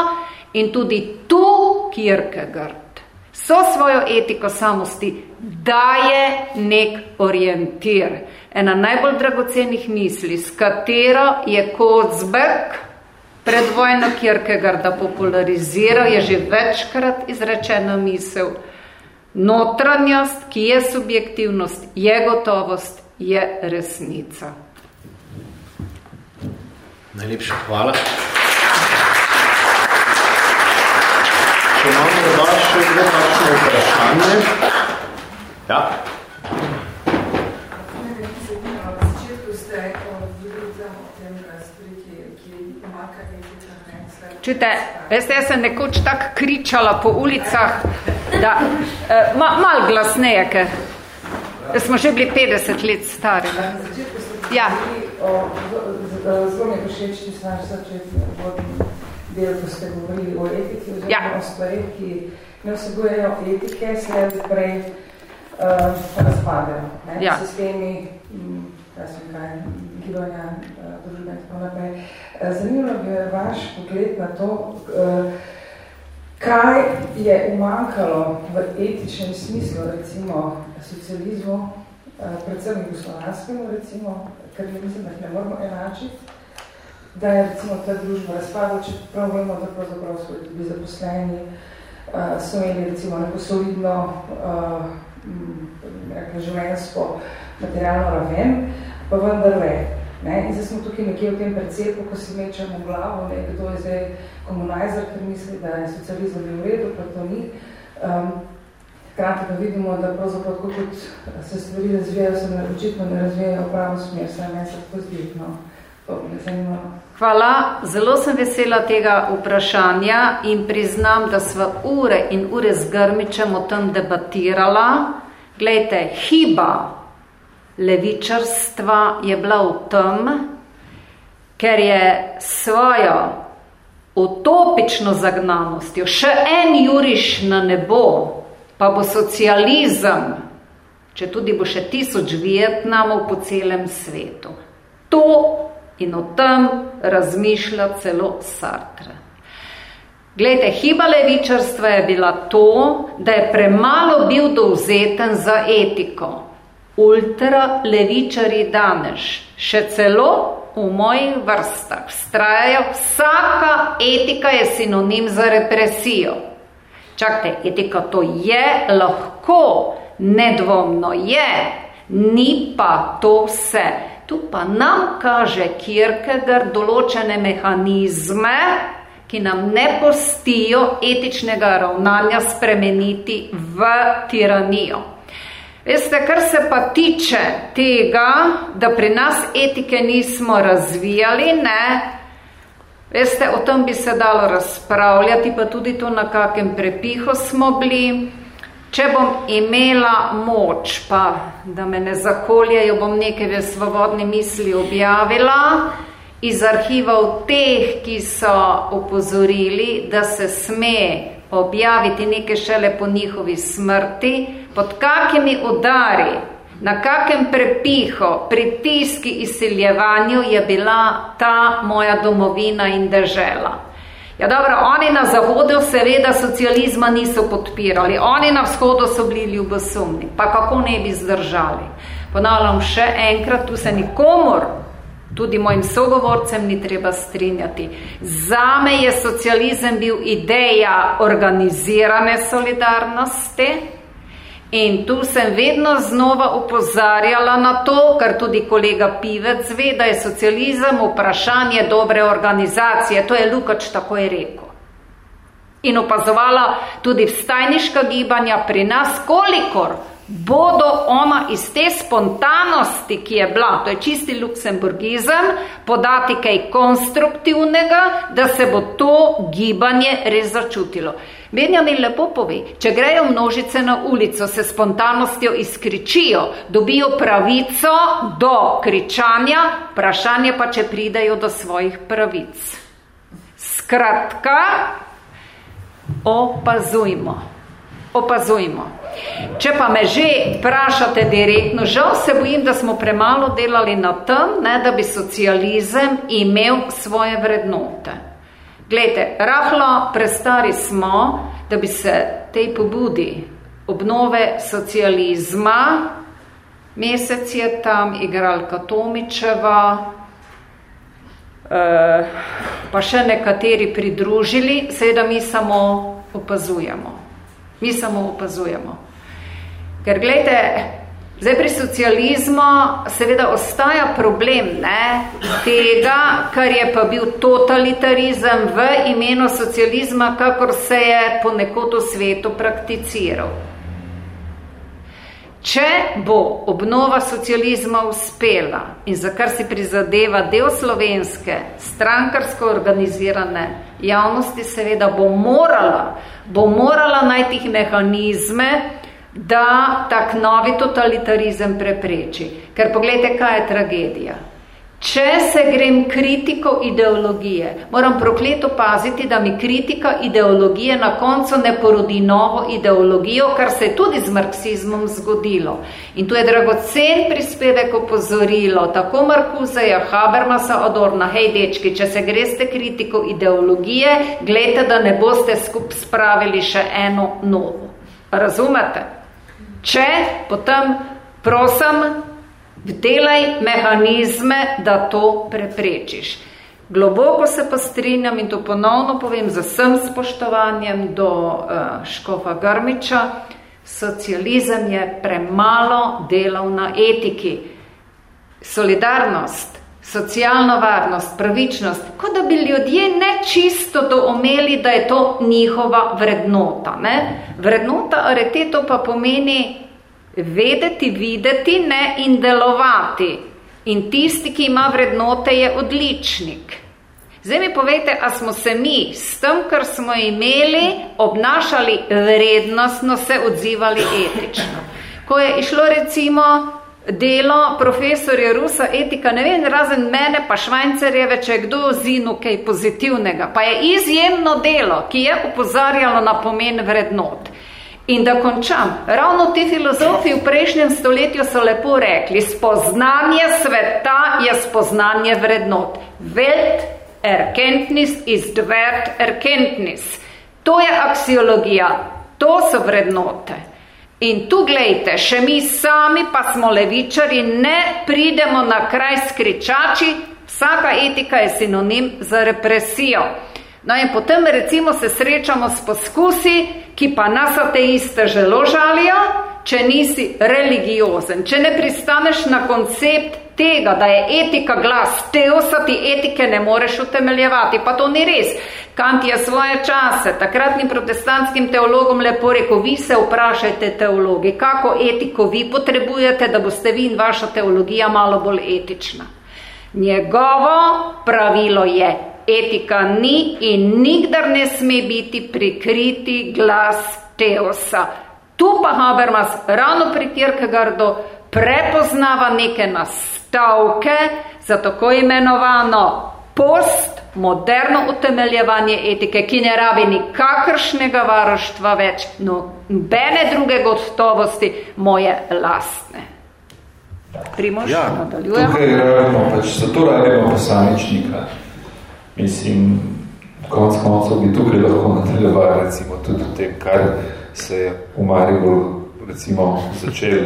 in tudi tu Kierkegaard so svojo etiko samosti daje nek orientir. Ena najbolj dragocenih misli, s katero je Kozbek pred vojno Kierkegaarda populariziral, je že večkrat izrečena misel. Notranjost, ki je subjektivnost, je gotovost, je resnica. Najlepša hvala. Če imamo morda še kdo kakšno vprašanje? Ja. Čujte, veste, jaz sem nekoč tako kričala po ulicah, da eh, ma, mal glasneje, ker smo že bili 50 let stari. Ja. Zelo mi je všeč, če sem naš začet del, ko ste govorili o etiki, oziroma ja. o stvarih, ki ne vsebujejo etike, se prej uh, razpadejo. Ja. Sistemi, kaj sem kaj, gibanja, uh, družbe in tako naprej. Uh, zanimljivo bi vaš pogled na to, uh, kaj je umankalo v etičnem smislu, recimo socializmu, predvsem jugoslovanskemu, recimo, ker ne mislim, da ne moramo enačiti, da je recimo ta družba razpadla, če prav vemo, da pravzaprav so tudi zaposleni, uh, so imeli recimo neko solidno uh, življenjsko materialno raven, pa vendar le. Ne? In zdaj smo tukaj nekje v tem precepu, ko si mečemo glavo, ne? kdo je zdaj komunajzer, ker misli, da je socializem v redu, pa to ni. Um, Hkrati pa vidimo, da pravzaprav tako kot se stvari razvijajo, se ne, očitno ne razvijajo v pravo smer, saj meni se tako zdi. No? Hvala, zelo sem vesela tega vprašanja in priznam, da sva ure in ure z Grmičem o tem debatirala. Glejte, hiba levičarstva je bila v tem, ker je svojo utopično zagnanostjo še en juriš na nebo, pa bo socializem, če tudi bo še tisoč Vietnamov po celem svetu. To in o tem razmišlja celo Sartre. Glejte, hiba levičarstva je bila to, da je premalo bil dovzeten za etiko. Ultra levičari danes, še celo v mojih vrstah, vztrajajo, vsaka etika je sinonim za represijo. Čakajte, etika to je lahko, nedvomno je, ni pa to vse. Tu pa nam kaže Kierkegaard določene mehanizme, ki nam ne postijo etičnega ravnanja spremeniti v tiranijo. Veste, kar se pa tiče tega, da pri nas etike nismo razvijali, ne, veste, o tem bi se dalo razpravljati, pa tudi to, na kakem prepihu smo bili. Če bom imela moč, pa da me ne zakoljejo, bom nekaj v svobodni misli objavila iz arhivov teh, ki so upozorili, da se sme objaviti nekaj šele po njihovi smrti, pod kakimi udari, na kakem prepihu, pritiski izsiljevanju je bila ta moja domovina in držela. Ja, dobro, oni na zahodu seveda socializma niso podpirali, oni na vzhodu so bili ljubosumni, pa kako ne bi zdržali. Ponavljam še enkrat, tu se nikomor, tudi mojim sogovorcem, ni treba strinjati. Zame je socializem bil ideja organizirane solidarnosti, In tu sem vedno znova upozarjala na to, kar tudi kolega Pivec ve, da je socializem vprašanje dobre organizacije. To je Lukač tako je rekel. In opazovala tudi vstajniška gibanja pri nas, kolikor bodo ona iz te spontanosti, ki je bila, to je čisti luksemburgizem, podati kaj konstruktivnega, da se bo to gibanje res začutilo. Benjamin lepo pove, če grejo množice na ulico, se spontanostjo izkričijo, dobijo pravico do kričanja, vprašanje pa, če pridajo do svojih pravic. Skratka, opazujmo, opazujmo. Če pa me že vprašate direktno, žal se bojim, da smo premalo delali na tem, ne, da bi socializem imel svoje vrednote. Glejte, rahlo prestari smo, da bi se tej pobudi obnove socializma, mesec je tam igralka Tomičeva, eh, pa še nekateri pridružili, seveda mi samo opazujemo. Mi samo opazujemo. Ker gledajte, Zdaj, pri socializmu seveda ostaja problem ne, tega, kar je pa bil totalitarizem v imenu socializma, kakor se je ponekod v svetu prakticiral. Če bo obnova socializma uspela in za kar si prizadeva del slovenske strankarsko organizirane javnosti, seveda bo morala, bo morala najti mehanizme, da tak novi totalitarizem prepreči. Ker pogledajte, kaj je tragedija. Če se grem kritiko ideologije, moram prokleto paziti, da mi kritika ideologije na koncu ne porodi novo ideologijo, kar se je tudi z marksizmom zgodilo. In tu je dragocen prispevek opozorilo, tako Markuzeja, Habermasa, Adorna, hej dečki, če se greste kritiko ideologije, gledajte, da ne boste skup spravili še eno novo. Razumete? Če potem prosim, vdelaj mehanizme, da to preprečiš. Globoko se pa strinjam in to ponovno povem z vsem spoštovanjem do uh, Škofa Grmiča, socializem je premalo delal na etiki. Solidarnost, socialno varnost, pravičnost, kot da bi ljudje ne čisto doumeli, da je to njihova vrednota. Ne? Vrednota areteto pa pomeni vedeti, videti ne in delovati. In tisti, ki ima vrednote, je odličnik. Zdaj mi povejte, a smo se mi s tem, kar smo imeli, obnašali vrednostno, se odzivali etično. Ko je išlo recimo delo profesorja Rusa etika, ne vem, razen mene pa Švajcarjeve, če je kdo zinu kaj pozitivnega, pa je izjemno delo, ki je upozarjalo na pomen vrednot. In da končam, ravno ti filozofi v prejšnjem stoletju so lepo rekli, spoznanje sveta je spoznanje vrednot. Welt erkenntnis ist wert erkenntnis. To je aksiologija, to so vrednote. In tu gledajte, še mi sami pa smo levičari, ne pridemo na kraj skričači, vsaka etika je sinonim za represijo. No in potem recimo se srečamo s poskusi, ki pa nas ateiste želo žalijo, če nisi religiozen, če ne pristaneš na koncept tega, da je etika glas, teosa ti etike ne moreš utemeljevati, pa to ni res. Kant je svoje čase takratnim protestantskim teologom lepo rekel, vi se vprašajte teologi, kako etiko vi potrebujete, da boste vi in vaša teologija malo bolj etična. Njegovo pravilo je, etika ni in nikdar ne sme biti prikriti glas teosa. Tu pa Habermas ravno pri Kierkegaardu prepoznava neke nastavke za tako imenovano postmoderno utemeljevanje etike, ki ne rabi nikakršnega varoštva več, nobene druge gotovosti moje lastne. Primož, ja, nadaljujemo. Tukaj rabimo, pač zato rabimo posamičnika. Mislim, konc koncov bi tukaj lahko nadaljevali recimo tudi te, kar se je v Mariboru recimo začel,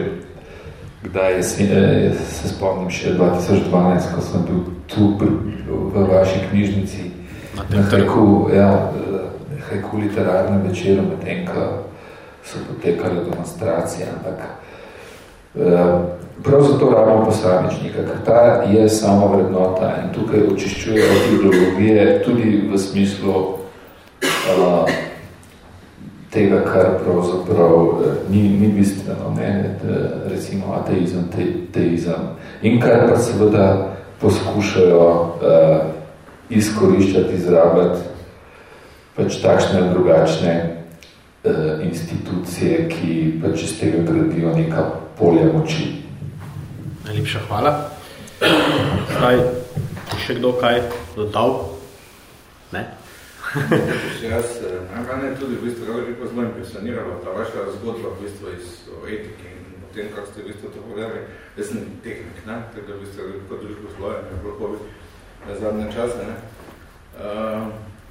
kdaj je, je, se spomnim še 2012, ko sem bil tu v vaši knjižnici na hajku, ja, hajku literarnem večeru, medtem, ko so potekale demonstracije, ampak uh, Prav zato rabimo posamičnika, ker ta je samo vrednota in tukaj očiščuje od ideologije tudi v smislu uh, tega, kar pravzaprav uh, ni, ni bistveno, ne, de, recimo ateizem, te, teizem. In kar pa seveda poskušajo uh, izkoriščati, izrabati pač takšne drugačne uh, institucije, ki pač iz tega gradijo neka polja moči. Najlepša hvala. Zdaj, še kdo kaj dodal? Ne? [laughs] jaz, najmanj je tudi v bistvu, kako je pa zelo impresioniralo ta vaša zgodba v bistvu iz etike in o tem, kako ste v bistvu to povedali. Jaz sem tehnik, ne? tako da v bistvu kot družbo sloje, ne bilo COVID na zadnje čase. Ne? Uh,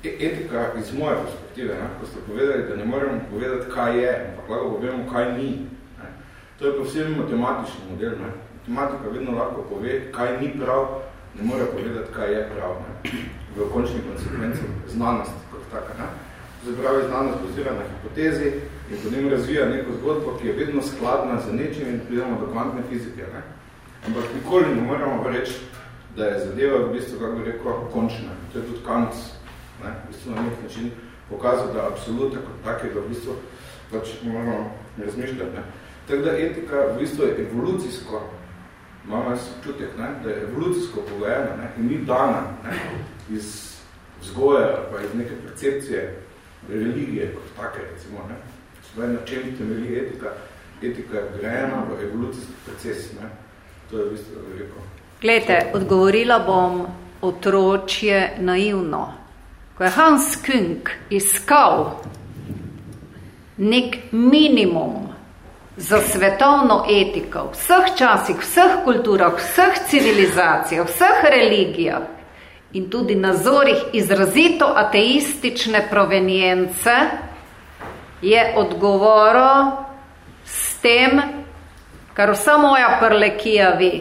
etika iz moje perspektive, ne? ko ste povedali, da ne moremo povedati, kaj je, ampak lahko povemo, kaj ni. Ne? To je povsem matematični model. Ne? matematika vedno lahko pove, kaj ni prav, ne more povedati, kaj je prav. Ne? V končni konsekvenci znanost kot taka. Ne? Zapravi znanost pozira na hipotezi in potem razvija neko zgodbo, ki je vedno skladna z nečim in pridemo do kvantne fizike. Ne? Ampak nikoli ne moramo reči, da je zadeva v bistvu, kako bi rekel, končna. To je tudi Kant, ne? v bistvu na nek način pokazal, da absolute kot take, da v bistvu pač moramo razmišljati. Ne? Tako da etika v bistvu je evolucijsko imamo jaz občutek, ne, da je evolucijsko pogojena ne, in ni dana ne, iz vzgoja pa iz neke percepcije religije kot take, recimo, ne. Svoje, na čem temelji etika? Etika je grejena v evolucijski proces, ne. To je v bistvu veliko. Glejte, odgovorila bom otročje naivno. Ko je Hans Künk iskal nek minimum za svetovno etiko v vseh časih, vseh kulturah, vseh civilizacijah, vseh religijah in tudi nazorih izrazito ateistične provenjence, je odgovoro s tem, kar vsa moja prlekija vi.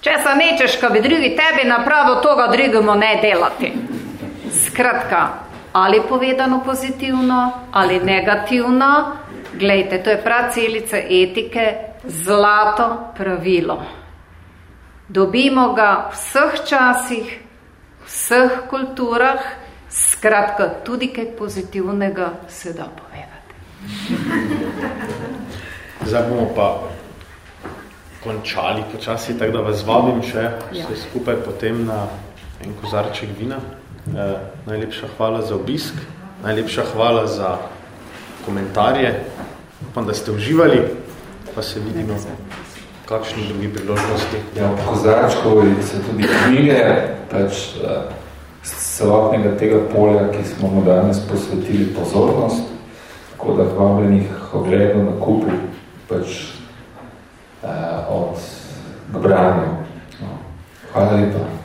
Če se nečeš, ko bi drugi tebi napravo toga drugemu ne delati. Skratka, ali povedano pozitivno, ali negativno, Glejte, to je pracelica etike, zlato pravilo. Dobimo ga v vseh časih, v vseh kulturah, skratka tudi kaj pozitivnega se da povedati. Zdaj bomo pa končali počasi, tako da vas vabim še ja. vse skupaj potem na en kozarček vina. Eh, najlepša hvala za obisk, najlepša hvala za komentarje. Upam, da ste uživali, pa se vidimo kakšni drugi priložnosti. Ja, v kozarčku so tudi knjige, pač uh, celotnega tega polja, ki smo mu danes posvetili pozornost, tako da hvabljenih ogledov na kupu pač uh, od k branju. No. Hvala lepa.